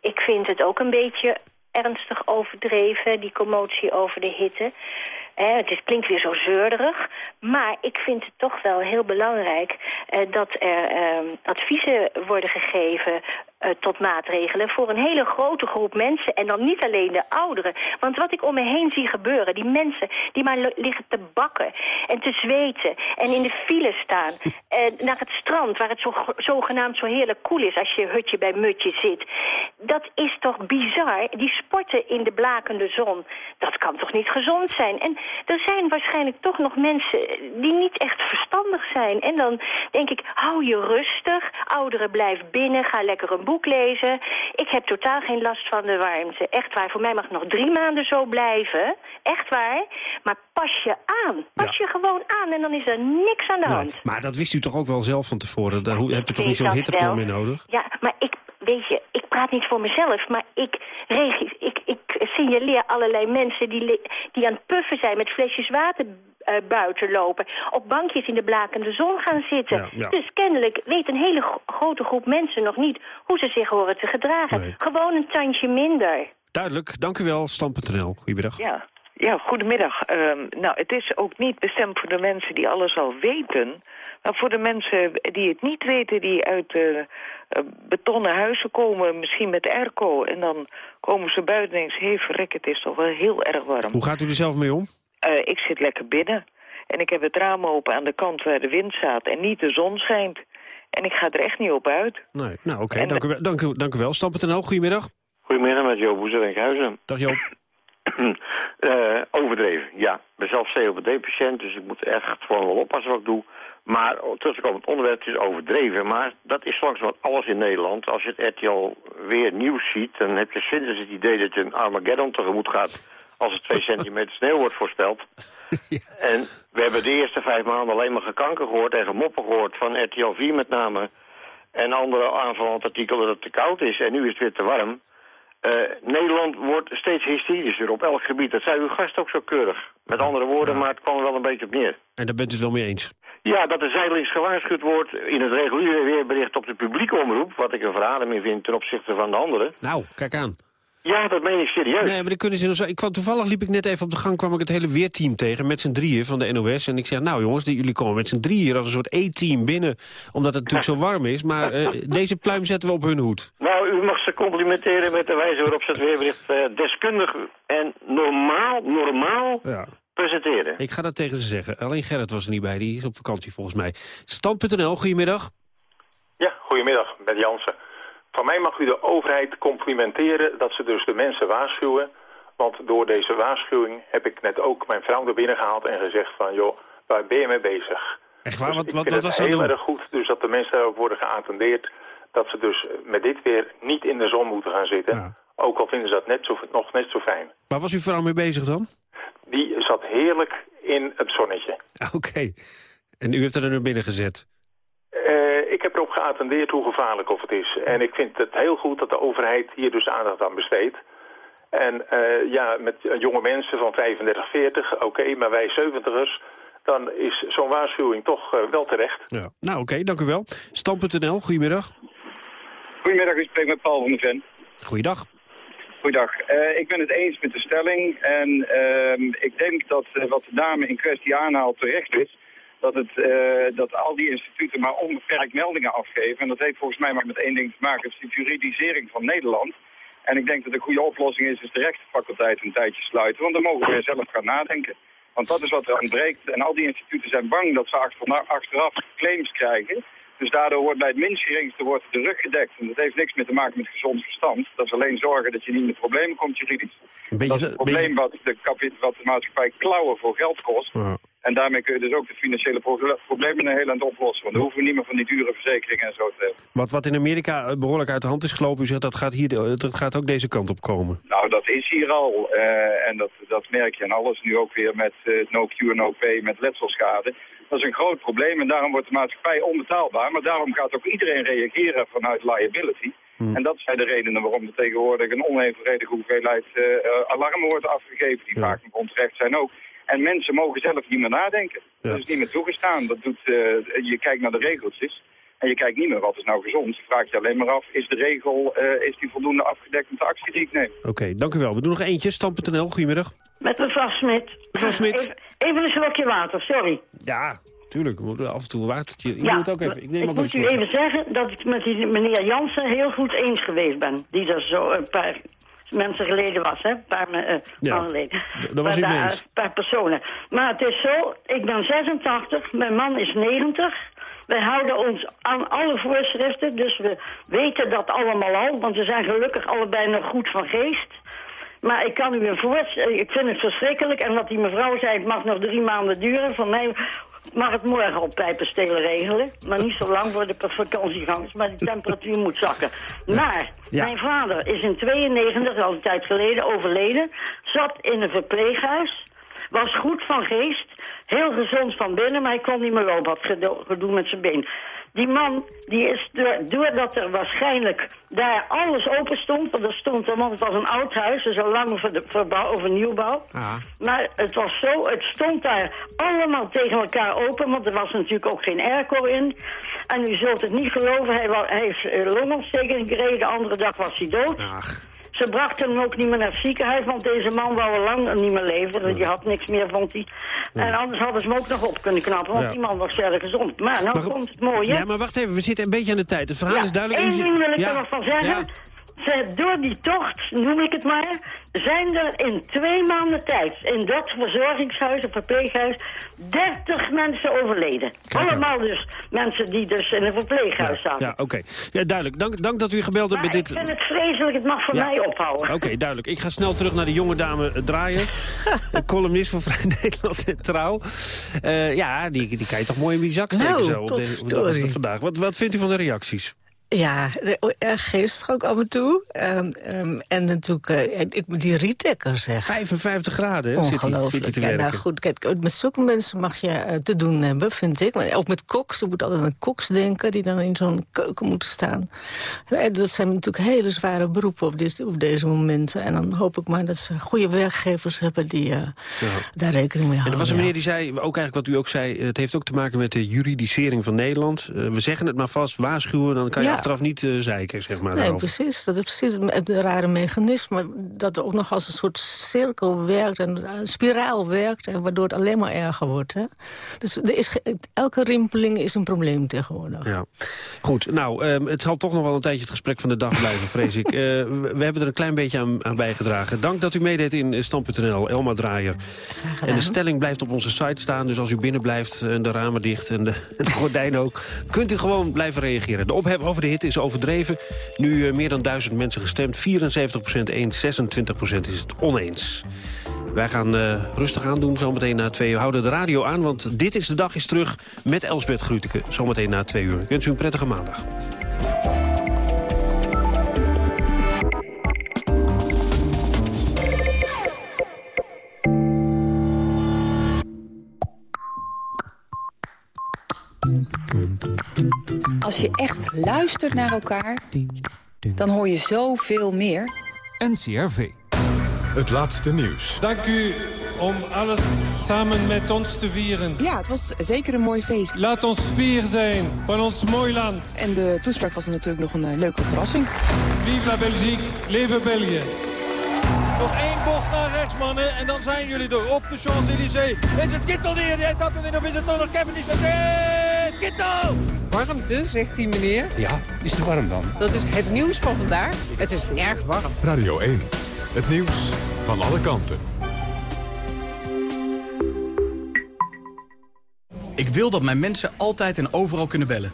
Ik vind het ook een beetje ernstig overdreven, die commotie over de hitte. Eh, het is, klinkt weer zo zeurderig, maar ik vind het toch wel heel belangrijk eh, dat er eh, adviezen worden gegeven eh, tot maatregelen voor een hele grote groep mensen en dan niet alleen de ouderen. Want wat ik om me heen zie gebeuren, die mensen die maar liggen te bakken en te zweten en in de file staan *laughs* eh, naar het strand waar het zo, zogenaamd zo heerlijk koel is als je hutje bij mutje zit. Dat is toch bizar? Die sporten in de blakende zon, dat kan toch niet gezond zijn? En er zijn waarschijnlijk toch nog mensen die niet echt verstandig zijn. En dan denk ik, hou je rustig, ouderen blijf binnen, ga lekker een boek lezen. Ik heb totaal geen last van de warmte. Echt waar, voor mij mag het nog drie maanden zo blijven. Echt waar. Maar pas je aan. Pas je gewoon aan en dan is er niks aan de hand. Maar dat wist u toch ook wel zelf van tevoren? Daar heb je toch niet zo'n hitteplan meer nodig? Ja, maar ik, weet je, ik praat niet voor mezelf, maar ik, ik, ik signaleer allerlei mensen die, die aan het puffen zijn met flesjes water eh, buiten lopen, op bankjes in de blakende zon gaan zitten. Ja, ja. Dus kennelijk weet een hele gro- grote groep mensen nog niet hoe ze zich horen te gedragen. Nee. Gewoon een tandje minder. Duidelijk, dank u wel. Stam.nl, goedemiddag. Ja, Ja, goedemiddag. Ehm, nou, het is ook niet bestemd voor de mensen die alles al weten... maar voor de mensen die het niet weten... die uit eh, eh, betonnen huizen komen, misschien met airco... en dan komen ze buiten en denken... hé, verrek, het is toch wel heel erg warm. Hoe gaat u er zelf mee om? Eh, ik zit lekker binnen. En ik heb het raam open aan de kant waar de wind staat... en niet de zon schijnt. En ik ga er echt niet op uit. Nee, nou oké, dank, u wel- dank, u, dank u wel. Stam.nl, goedemiddag. Goedemiddag met Joop Boezer Enkhuizen. Dag Joop. *clears throat* Eh, overdreven, ja. Ik ben zelf COPD-patiënt, dus ik moet echt gewoon wel oppassen wat ik doe. Maar op het onderwerp, het is overdreven. Maar dat is langzamerhand alles in Nederland. Als je het RTL weer nieuws ziet, dan heb je sinds het idee dat je een Armageddon tegemoet gaat... als er twee *laughs* centimeter sneeuw wordt voorspeld. *laughs* En we hebben de eerste vijf maanden alleen maar gekanker gehoord en gemoppen gehoord... van RTL 4 met name. En andere aanvallend artikelen dat het te koud is. En nu is het weer te warm. Eh, Nederland wordt steeds hysterischer op elk gebied. Dat zei uw gast ook zo keurig. Met andere woorden, maar het kwam er wel een beetje op neer. En daar bent u het wel mee eens? Ja, dat er zijdelings gewaarschuwd wordt in het reguliere weerbericht op de publieke omroep... wat ik een verademing vind ten opzichte van de anderen. Nou, kijk aan. Ja, dat meen ik serieus. Nee, maar dan kunnen ze nog zo. Ik kwam, toevallig liep ik net even op de gang, kwam ik het hele weerteam tegen met z'n drieën van de NOS. En ik zeg, nou jongens, die, jullie komen met z'n drieën als een soort E-team binnen, omdat het natuurlijk zo warm is. Maar eh, *laughs* deze pluim zetten we op hun hoed. Nou, u mag ze complimenteren met de wijze waarop ze het weerbericht eh, deskundig en normaal, normaal Ja. presenteren. Ik ga dat tegen ze zeggen. Alleen Gerrit was er niet bij, die is op vakantie volgens mij. Stand.nl, goedemiddag. Ja, goedemiddag, met Jansen. Van mij mag u de overheid complimenteren dat ze dus de mensen waarschuwen. Want door deze waarschuwing heb ik net ook mijn vrouw er binnen gehaald en gezegd van... joh, waar ben je mee bezig? Echt waar? Dus Wat, ik wat, vind wat was het dat heel doen? erg goed dus dat de mensen daar ook worden geattendeerd... dat ze dus met dit weer niet in de zon moeten gaan zitten. Ook al vinden ze dat net zo, nog net zo fijn. Waar was u vooral mee bezig dan? Die zat heerlijk in het zonnetje. *laughs* Oké. En u heeft er nu binnen gezet? Ik heb erop geattendeerd hoe gevaarlijk of het is. En ik vind het heel goed dat de overheid hier dus aandacht aan besteedt. En eh, ja, met eh, jonge mensen van 35, 40, oké, maar wij 70ers... dan is zo'n waarschuwing toch eh, wel terecht. Ja. Nou, oké, dank u wel. Stand.nl, goedemiddag. Goedemiddag, ik spreek met Paul van der Ven. Goeiedag. Goeiedag. Eh, ik ben het eens met de stelling en ehm, ik denk dat wat de dame in kwestie aanhaalt terecht is. Dat, het, eh, dat al die instituten maar onbeperkt meldingen afgeven. En dat heeft volgens mij maar met één ding te maken. Het is de juridisering van Nederland. En ik denk dat een goede oplossing is, is de rechtenfaculteit een tijdje sluiten. Want dan mogen we zelf gaan nadenken. Want dat is wat er ontbreekt. En al die instituten zijn bang dat ze achteraf claims krijgen. Dus daardoor wordt bij het minst geringste wordt de rug gedekt. En dat heeft niks meer te maken met gezond verstand. Dat is alleen zorgen dat je niet in de problemen komt juridisch. Een beetje, dat is het probleem wat, de wat de maatschappij klauwen voor geld kost. En daarmee kun je dus ook de financiële pro- problemen een heel eind oplossen. Want dan hoeven we niet meer van die dure verzekeringen en zo te hebben. Wat, wat in Amerika eh, behoorlijk uit de hand is gelopen, u zegt dat gaat, hier, de- dat gaat ook deze kant op komen. Nou, dat is hier al. eh, en dat, dat merk je aan alles nu ook weer met eh, no Q no pay, met letselschade. Dat is een groot probleem en daarom wordt de maatschappij onbetaalbaar. Maar daarom gaat ook iedereen reageren vanuit liability. En dat zijn de redenen waarom er tegenwoordig een onevenredige hoeveelheid eh, eh, alarmen wordt afgegeven. Die vaak nog onterecht zijn ook. En mensen mogen zelf niet meer nadenken. Dat is niet meer toegestaan. Dat doet, eh, je kijkt naar de regeltjes. En je kijkt niet meer wat is nou gezond. Je vraagt je alleen maar af, is de regel eh, is die voldoende afgedekt met de actie die ik neem? Oké, dank u wel. We doen nog eentje. Stand.nl, goedemiddag. Met mevrouw Smit. Mevrouw Smit. Even, een slokje water, sorry. Ja, tuurlijk. We moeten af en toe een watertje. Ik ja, moet ook even. Ik neem ook moet u even zeggen dat ik met die meneer Jansen heel goed eens geweest ben. Die er zo een paar mensen geleden was, hè? Een paar eh, Ja, maanden geleden. d- daar was ik daar- eens. Een paar personen. Maar het is zo, ik ben 86, mijn man is 90. Wij houden ons aan alle voorschriften, dus we weten dat allemaal al. Want we zijn gelukkig allebei nog goed van geest. Maar ik kan u een voorstellen, ik vind het verschrikkelijk. En wat die mevrouw zei, het mag nog drie maanden duren. Van mij mag het morgen op pijpenstelen regelen. Maar niet zo lang voor de vakantiegangers. Maar de temperatuur moet zakken. Maar Ja. mijn vader is in 92, al een tijd geleden, overleden. Zat in een verpleeghuis. Was goed van geest. Heel gezond van binnen, maar hij kon niet meer lopen. Had gedo- gedoe met zijn been. Die man, die is door, doordat er waarschijnlijk daar alles open stond... want er stond er, want het was een oud huis, dus een lange ver- verbouw, of een nieuwbouw... Maar het was zo, het stond daar allemaal tegen elkaar open, want er was natuurlijk ook geen airco in. En u zult het niet geloven, hij, heeft eh, longontsteking gekregen, de andere dag was hij dood. Ze brachten hem ook niet meer naar het ziekenhuis, want deze man wou al lang niet meer leven. Die had niks meer, vond hij. En anders hadden ze hem ook nog op kunnen knappen, want Ja. die man was verder gezond. Maar nou Maar- komt het mooie. Ja, maar wacht even, we zitten een beetje aan de tijd. Het verhaal is duidelijk. Eén ding wil ik er nog van zeggen. Door die tocht, noem ik het maar, zijn er in twee maanden tijd in dat verzorgingshuis of verpleeghuis 30 mensen overleden. Allemaal dus mensen die dus in een verpleeghuis zaten. Ja, oké. Ja, duidelijk. Dank, dank dat u gebeld hebt Maar met ik dit... vind het vreselijk, het mag voor Ja. mij ophouden. Oké, duidelijk. Ik ga snel terug naar de jonge dame eh, Draaien. *laughs* Een columnist van Vrij *laughs* Nederland en Trouw. Eh, ja, die, die kan je toch mooi in die zak steken Nou, zo op, de, op de dag als potverdorie. de vandaag. Wat, wat vindt u van de reacties? Ja, eh, erg geestig ook af en toe. Ehm, ehm, en natuurlijk, eh, ik moet die Rietekker zeggen. 55 graden, hè, zit hij- zit Ongelooflijk. te Ja, nou goed, kijk, met zulke mensen mag je eh, te doen hebben, vind ik. Maar ook met koks, je moet altijd aan koks denken... die dan in zo'n keuken moeten staan. En dat zijn natuurlijk hele zware beroepen op, dit, op deze momenten. En dan hoop ik maar dat ze goede werkgevers hebben... die eh, daar rekening mee En houden. er was een meneer die zei, ook eigenlijk wat u ook zei... het heeft ook te maken met de juridisering van Nederland. Eh, we zeggen het maar vast, waarschuwen, dan kan je Ja. Achteraf niet eh, zeiken, zeg maar. Nee, daarover. precies. Dat is precies het, rare mechanisme. Dat ook nog als een soort cirkel werkt, en een spiraal werkt... En waardoor het alleen maar erger wordt. Hè? Dus er is, elke rimpeling is een probleem tegenwoordig. Ja. Goed, nou, ehm, het zal toch nog wel een tijdje het gesprek van de dag blijven, vrees ik. *laughs* Eh, we, hebben er een klein beetje aan, aan bijgedragen. Dank dat u meedeed in eh, Stand.nl, Elma Draaier. En de stelling blijft op onze site staan, dus als u binnen blijft... en de ramen dicht en de, *laughs* de gordijnen ook... kunt u gewoon blijven reageren. De ophef over de hit is overdreven. Nu eh, meer dan duizend mensen gestemd. 74% eens, 26% is het oneens. Wij gaan eh, rustig aandoen zometeen na twee uur. Houden de radio aan, want dit is de dag is terug met Elsbeth Gruteke. Zometeen na twee uur. Ik wens u een prettige maandag. Als je echt luistert naar elkaar, dan hoor je zoveel meer. NCRV. Het laatste nieuws. Dank u om alles samen met ons te vieren. Ja, het was zeker een mooi feest. Laat ons vier zijn van ons mooi land. En de toespraak was natuurlijk nog een eh, leuke verrassing. Vive la Belgique, leven België. Nog één bocht naar rechts, mannen. En dan zijn jullie er op de Champs-Élysées. Is het Kittel die de etappe wint of is het toch nog Cavendish? Het is Kittel! Warmte, zegt die meneer. Ja, is het warm dan? Dat is het nieuws van vandaag. Het is erg warm. Radio 1. Het nieuws van alle kanten. Ik wil dat mijn mensen altijd en overal kunnen bellen.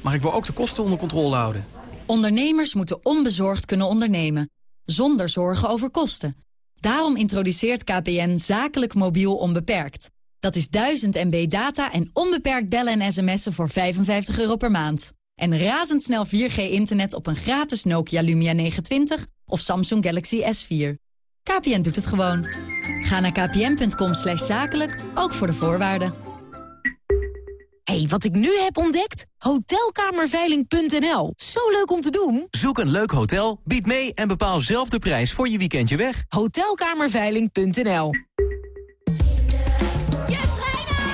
Maar ik wil ook de kosten onder controle houden. Ondernemers moeten onbezorgd kunnen ondernemen, zonder zorgen over kosten. Daarom introduceert KPN zakelijk mobiel onbeperkt. Dat is 1000 MB data en onbeperkt bellen en sms'en voor 55 euro per maand. En razendsnel 4G-internet op een gratis Nokia Lumia 920 of Samsung Galaxy S4. KPN doet het gewoon. Ga naar kpn.com slash zakelijk, ook voor de voorwaarden. hey, wat ik nu heb ontdekt? Hotelkamerveiling.nl. Zo leuk om te doen. Zoek een leuk hotel, bied mee en bepaal zelf de prijs voor je weekendje weg. Hotelkamerveiling.nl.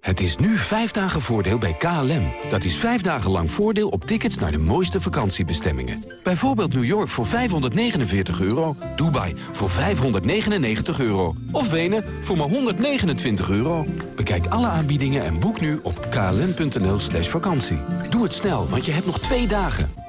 Het is nu vijf dagen voordeel bij KLM. Dat is vijf dagen lang voordeel op tickets naar de mooiste vakantiebestemmingen. Bijvoorbeeld New York voor 549 euro, Dubai voor 599 euro... of Wenen voor maar 129 euro. Bekijk alle aanbiedingen en boek nu op klm.nl slash vakantie. Doe het snel, want je hebt nog twee dagen.